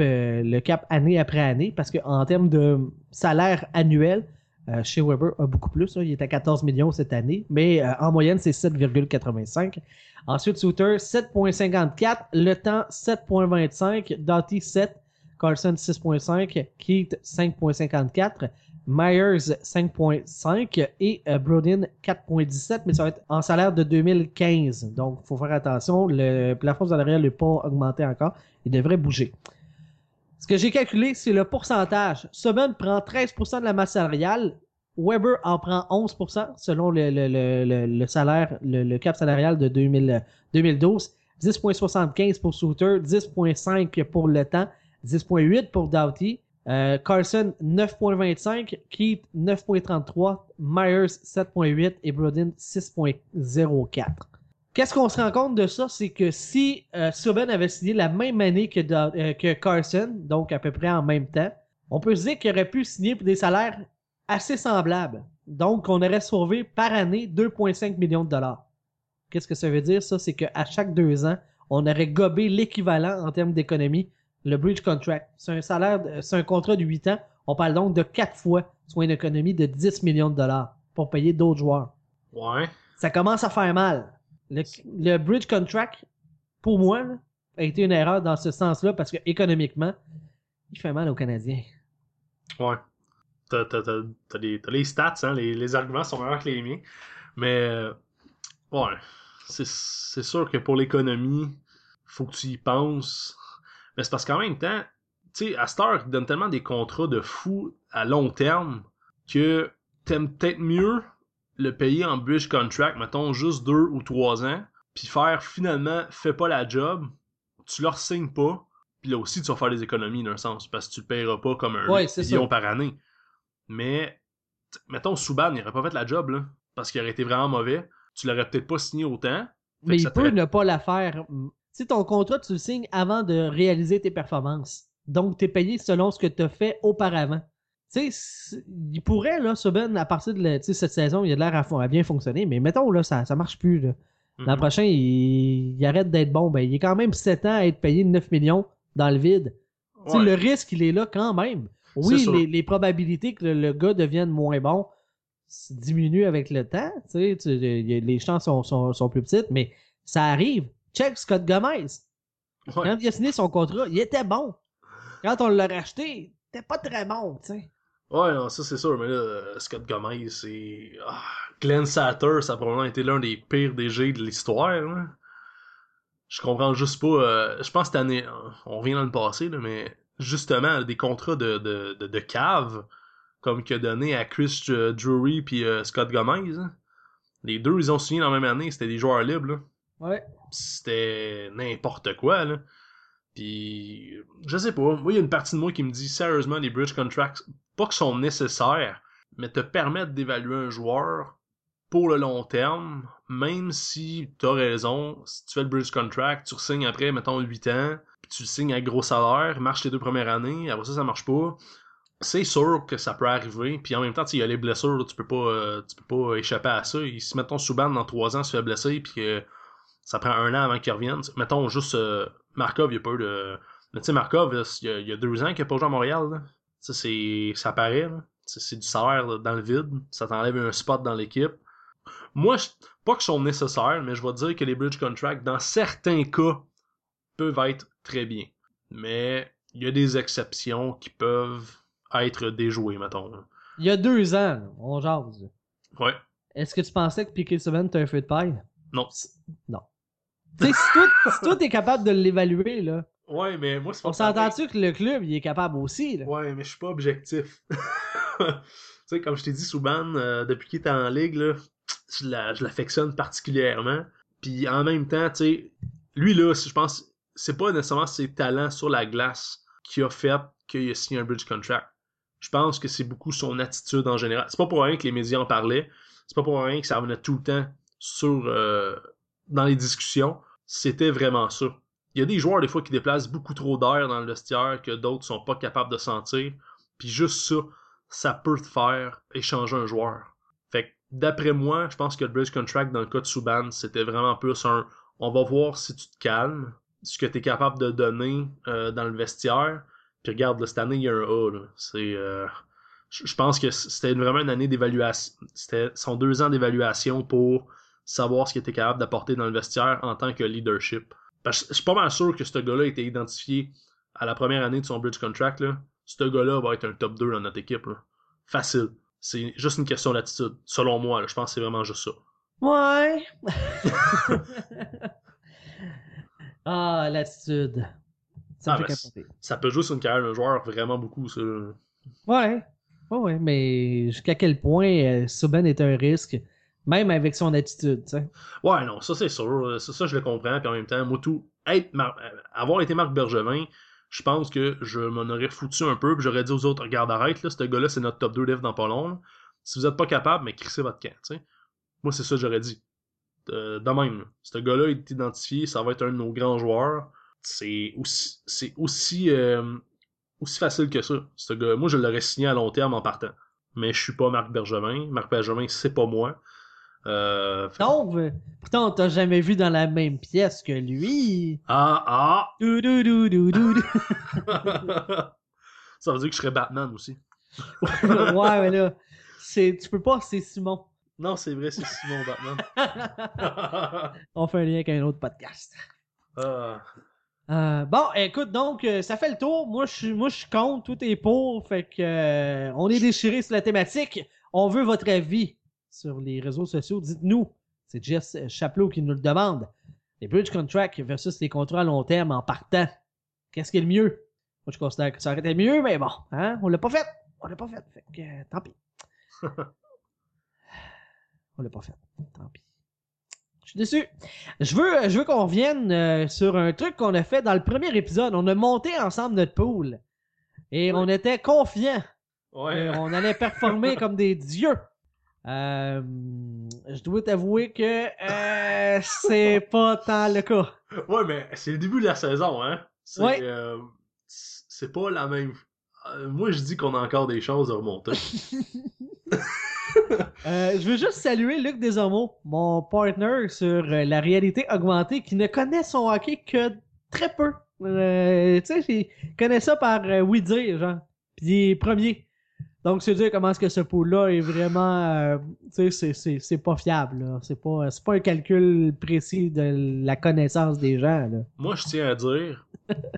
euh, cap année après année, parce qu'en termes de salaire annuel, euh, chez Weber a beaucoup plus. là. il est à 14 millions cette année, mais en moyenne, c'est 7,85. Ensuite, Souter, 7,54. Le temps, 7,25. Doughty, 7. Carlson, 6,5. Keith, 5,54. Myers, 5,5. Et euh, Brodin, 4,17. Mais ça va être en salaire de 2015. Donc, il faut faire attention. Le plafond salarial n'est pas augmenté encore. Il devrait bouger. Ce que j'ai calculé, c'est le pourcentage. Subban prend 13% de la masse salariale. Weber en prend 11% selon le, le- le- le- salaire, le cap salarial de 2000, 2012. 10,75 pour Souter, 10,5 pour Le Temps, 10,8 pour Doughty. Euh, Carson 9.25, Keith 9.33, Myers 7.8 et Brodin 6.04. Qu'est-ce qu'on se rend compte de ça? C'est que si euh, avait signé la même année euh, que Carson, donc à peu près en même temps, on peut se dire qu'il aurait pu signer pour des salaires assez semblables. Donc, on aurait sauvé par année 2,5 millions de dollars. Qu'est-ce que ça veut dire, ça? C'est qu'à chaque deux ans, on aurait gobé l'équivalent en termes d'économie, le bridge contract. C'est un salaire, c'est un contrat de 8 ans. On parle donc de quatre fois, soit une économie de 10 millions de dollars pour payer d'autres joueurs. Ouais. Ça commence à faire mal. Le, le bridge contract, pour moi, là, a été une erreur dans ce sens-là parce que économiquement, il fait mal aux Canadiens. Ouais. T'as, t'as, t'as, t'as les, t'as les stats, hein, les, les arguments sont meilleurs que les miens. Mais, euh, ouais, c'est, c'est sûr que pour l'économie, faut que tu y penses. Mais c'est parce qu'en même temps, tu sais, Astor donne tellement des contrats de fou à long terme que t'aimes peut-être mieux le payer en bridge contract, mettons juste deux ou trois ans, puis faire finalement, fais pas la job, tu leur signes pas, puis là aussi tu vas faire des économies d'un sens, parce que tu le payeras pas comme un Ouais, million par année. Mais, mettons, Souban, il aurait pas fait la job, là, parce qu'il aurait été vraiment mauvais. Tu l'aurais peut-être pas signé autant. Mais il peut ne pas la faire. Sais, ton contrat, tu le signes avant de réaliser tes performances. Donc, tu es payé selon ce que tu as fait auparavant. Tu sais, il pourrait, là, Subban, à partir de la- cette saison, il a l'air à, bien fonctionner, mais mettons, là, ça, ça marche plus. L'an Mhm. prochain, il, il arrête d'être bon. Ben, il est quand même 7 ans à être payé 9 millions dans le vide. Ouais. Le risque, il est là quand même. Oui, les, les probabilités que le, le gars devienne moins bon diminuent avec le temps. Tu sais, tu- y a- les chances sont, sont, sont plus petites, mais ça arrive. Check Scott Gomez. Ouais. Quand il a signé son contrat, il était bon. Quand on l'a racheté, il était pas très bon, tu sais. Ouais, non, ça c'est sûr, mais là, Scott Gomez, c'est. Ah, Glenn Satter, ça a probablement été l'un des pires DG de l'histoire. Je comprends juste pas. euh, je pense que cette année, on revient dans le passé, là, mais justement, des contrats de, de, de, de cave, comme qu'il a donné à Chris euh, Drury puis euh, Scott Gomez, hein. les deux, ils ont signé dans la même année, c'était des joueurs libres. Là. Ouais. C'était n'importe quoi, là. Puis, je sais pas. Moi, il y a une partie de moi qui me dit, sérieusement, les bridge contracts, pas qu'ils sont nécessaires, mais te permettent d'évaluer un joueur pour le long terme, même si t'as raison, si tu fais le bridge contract, tu signes après, mettons, 8 ans, puis tu signes à gros salaire, marche les deux premières années, après ça, ça marche pas. C'est sûr que ça peut arriver, puis en même temps, il y a les blessures, tu peux pas, euh, tu peux pas échapper à ça. Et si, mettons, Subban, dans 3 ans, se fait blesser, puis que ça prend un an avant qu'il revienne. Mettons juste euh, Markov, il y a pas eu de. Mais tu sais, Markov, il y, a, il y a deux ans qu'il a pas joué à Montréal. C'est. ça paraît. C'est du salaire là, dans le vide. Ça t'enlève un spot dans l'équipe. Moi, je- pas qu'ils sont nécessaires, mais je vais te dire que les bridge contracts, dans certains cas, peuvent être très bien. Mais il y a des exceptions qui peuvent être déjouées, mettons. Il y a deux ans, on jase. Ouais. Est-ce que tu pensais que Piquet Subban était un feu de paille? Non. Non. Tu sais, si toi, t'es capable de l'évaluer, là, Ouais, mais moi, c'est pas on s'entend-tu que le club, il est capable aussi, là? Ouais, mais je suis pas objectif. tu sais, comme je t'ai dit, Souban, euh, depuis qu'il est en ligue, là, je la- je l'affectionne particulièrement. Puis en même temps, tu sais, lui, là, je pense, c'est pas nécessairement ses talents sur la glace qui a fait qu'il a signé un bridge contract. Je pense que c'est beaucoup son attitude en général. C'est pas pour rien que les médias en parlaient. C'est pas pour rien que ça revenait tout le temps sur euh, dans les discussions. C'était vraiment ça. Il y a des joueurs des fois qui déplacent beaucoup trop d'air dans le vestiaire que d'autres sont pas capables de sentir. Puis juste ça, ça peut te faire échanger un joueur. Fait que d'après moi, je pense que le bridge contract dans le cas de Subban, c'était vraiment plus un on va voir si tu te calmes, ce que tu es capable de donner euh, dans le vestiaire. Puis regarde, là, cette année, il y a un A. là. C'est. euh, je pense que c'était vraiment une année d'évaluation. C'était son deux ans d'évaluation pour savoir ce qu'il était capable d'apporter dans le vestiaire en tant que leadership. Parce que je suis pas mal sûr que ce gars-là a été identifié à la première année de son bridge contract. Là. Ce gars-là va être un top 2 dans notre équipe. là. Facile. C'est juste une question d'attitude. Selon moi, là, je pense que c'est vraiment juste ça. Ouais. ah, l'attitude. Ça Ah, ben. Ça peut jouer sur une carrière d'un joueur vraiment beaucoup, ça. Ouais. Ouais, ouais, mais jusqu'à quel point euh, Subban est un risque, même avec son attitude, tu sais. Ouais, non, ça c'est sûr. Ça, je le comprends. Puis en même temps, moi, tout, être euh, avoir été Marc Bergevin, je pense que je m'en aurais foutu un peu. Puis j'aurais dit aux autres, regarde, arrête, là, ce gars-là, c'est notre top 2 dev dans pas long. Si vous êtes pas capable, mais crissez votre camp, tu sais. Moi, c'est ça que j'aurais dit. De même, ce gars-là est identifié, ça va être un de nos grands joueurs. C'est aussi, c'est euh, aussi facile que ça. Ce gars, moi, je l'aurais signé à long terme en partant. Mais je suis pas Marc Bergevin. Marc Bergevin, c'est pas moi. Euh, fait- pourtant, on t'a jamais vu dans la même pièce que lui. Ah, ah! Dou dou dou dou dou dou. ça veut dire que je serais Batman aussi. ouais, mais là, c'est, tu peux pas, c'est Simon. Non, c'est vrai, c'est Simon Batman. on fait un lien avec un autre podcast. Ah. Euh, bon, écoute, donc, euh, ça fait le tour. Moi, je suis, moi, contre, tout est pour. Fait que, euh, on est déchiré sur la thématique. On veut votre avis sur les réseaux sociaux. Dites-nous. C'est Jess Chaplot qui nous le demande. Les bridge contracts versus les contrats à long terme en partant. Qu'est-ce qui est le mieux? Moi, je considère que ça aurait été mieux, mais bon, hein, on l'a pas fait. On l'a pas fait. Fait que, euh, tant pis. on l'a pas fait. Tant pis. Je suis déçu. Je veux, je veux qu'on revienne euh, sur un truc qu'on a fait dans le premier épisode. On a monté ensemble notre pool. Et on était confiants. Ouais. qu'on allait performer comme des dieux. Euh, je dois t'avouer que euh, c'est pas tant le cas. Ouais, mais c'est le début de la saison, hein. C'est, Ouais. euh, c'est pas la même. Moi, je dis qu'on a encore des chances de remonter. Je veux juste saluer Luc Desormeaux, mon partner sur la réalité augmentée, qui ne connaît son hockey que très peu. Tu sais, il connaît ça par oui dire, genre. Puis premier. Donc, c'est dire comment est-ce que ce pool-là est vraiment, euh, tu sais, c'est- c'est pas fiable. C'est pas, c'est pas un calcul précis de la connaissance des gens. Là. Moi, je tiens à dire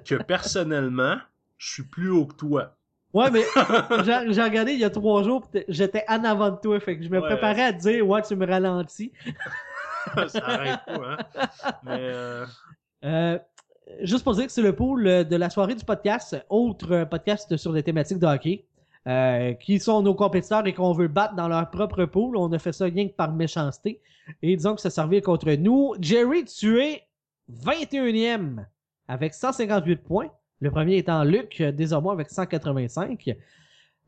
que personnellement, je suis plus haut que toi. Ouais, mais j'ai regardé il y a trois jours, j'étais en avant de toi, fait que je me Ouais. préparais à te dire, ouais, tu me ralentis. ça arrête pas, hein. Mais euh, Euh, juste pour dire que c'est le pool euh, de la soirée du podcast, autre podcast sur les thématiques de hockey, euh, qui sont nos compétiteurs et qu'on veut battre dans leur propre pool. On a fait ça rien que par méchanceté. Et disons que ça servait contre nous. Jerry, tu es 21e avec 158 points. Le premier étant Luc, désormais avec 185.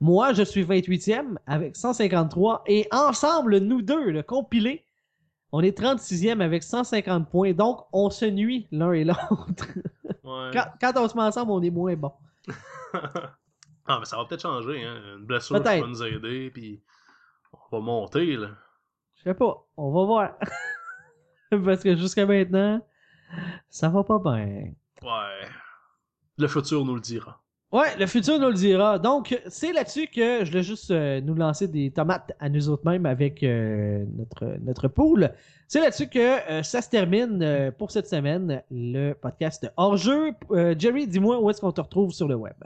Moi, je suis 28e avec 153. Et ensemble, nous deux, le compilé, on est 36e avec 150 points. Donc, on se nuit l'un et l'autre. ouais. Quand, quand on se met ensemble, on est moins bon. ah, mais ça va peut-être changer, hein. Une blessure va nous aider, puis on va monter, là. Je sais pas. On va voir. Parce que jusqu'à maintenant, ça va pas bien. Ouais. Le futur nous le dira. Ouais, le futur nous le dira. Donc, c'est là-dessus que je voulais juste euh, nous lancer des tomates à nous autres mêmes avec euh, notre, notre pool. C'est là-dessus que euh, ça se termine pour cette semaine, le podcast hors-jeu. Jerry, dis-moi où est-ce qu'on te retrouve sur le web?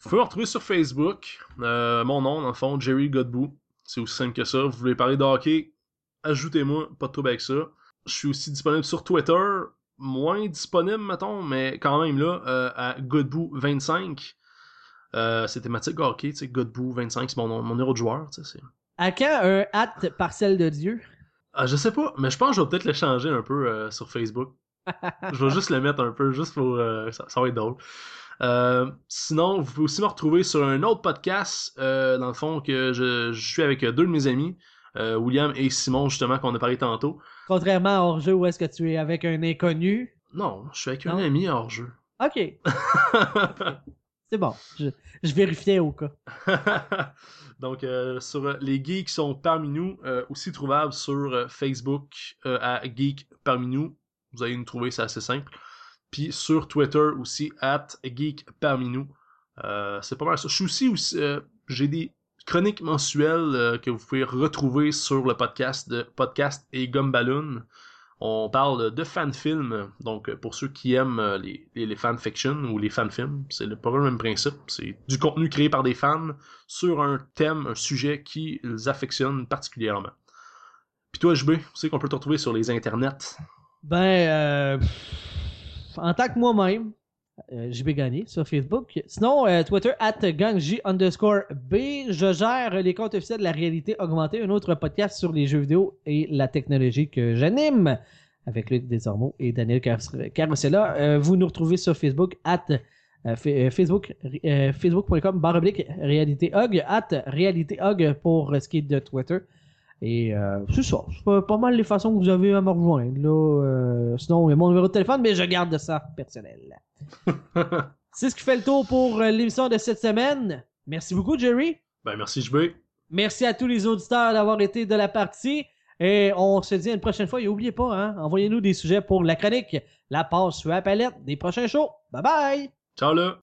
Vous pouvez me retrouver sur Facebook. Euh, mon nom, dans le fond, Jerry Godbout. C'est aussi simple que ça. Vous voulez parler de hockey, ajoutez-moi, pas de trouble avec ça. Je suis aussi disponible sur Twitter. Moins disponible, mettons, mais quand même là, euh, à Godbout25. Euh, c'est thématique hockey, tu sais, Godbout25, c'est mon, nom- mon numéro de joueur, tu sais. c'est- À quand un hâte parcelle de Dieu? Ah, je sais pas, mais je pense que je vais peut-être le changer un peu euh, sur Facebook. je vais juste le mettre un peu, juste pour. euh, ça, ça va être drôle. Euh, sinon, vous pouvez aussi me retrouver sur un autre podcast, euh, dans le fond, que je, je suis avec euh, deux de mes amis, euh, William et Simon, justement, qu'on a parlé tantôt. Contrairement à hors-jeu où est-ce que tu es avec un inconnu? Non, je suis avec Non? un ami hors jeu. Ok, c'est bon. Je, je vérifiais au cas. Donc, sur les geeks sont parmi nous, aussi trouvables sur Facebook à Geek parmi nous. Vous allez nous trouver, c'est assez simple. Puis sur Twitter aussi, at Geek parmi nous. Euh, c'est pas mal ça. Je suis aussi, aussi euh, j'ai des chroniques mensuelles euh, que vous pouvez retrouver sur le podcast de Podcast et Gumballoon. On parle de fanfilms, donc pour ceux qui aiment les, les, ou les fanfilms, c'est le, pas le même principe. C'est du contenu créé par des fans sur un thème, un sujet qu'ils affectionnent particulièrement. Puis toi, JB, tu sais qu'on peut te retrouver sur les internets? Ben, euh, en tant que moi-même, euh, vais gagner sur Facebook. Sinon, euh, Twitter, at gangj underscore B. Je gère les comptes officiels de la réalité augmentée, un autre podcast sur les jeux vidéo et la technologie que j'anime avec Luc Desormeaux et Daniel Car- Carosella. Euh, vous nous retrouvez sur Facebook, at euh, euh, Facebook, facebook.com, barre oblique, réalité hog, at réalité hog pour ce qui est de Twitter. Et euh, c'est ça. C'est pas, pas mal les façons que vous avez à me rejoindre. Là, euh, sinon, il y a mon numéro de téléphone, mais je garde ça personnel. C'est ce qui fait le tour pour euh, l'émission de cette semaine. Merci beaucoup, Jerry. ben merci JB. Merci à tous les auditeurs d'avoir été de la partie. Et on se dit à une prochaine fois. Et n'oubliez pas, hein, envoyez-nous des sujets pour la chronique, la passe sur la palette des prochains shows. Bye bye! Ciao là!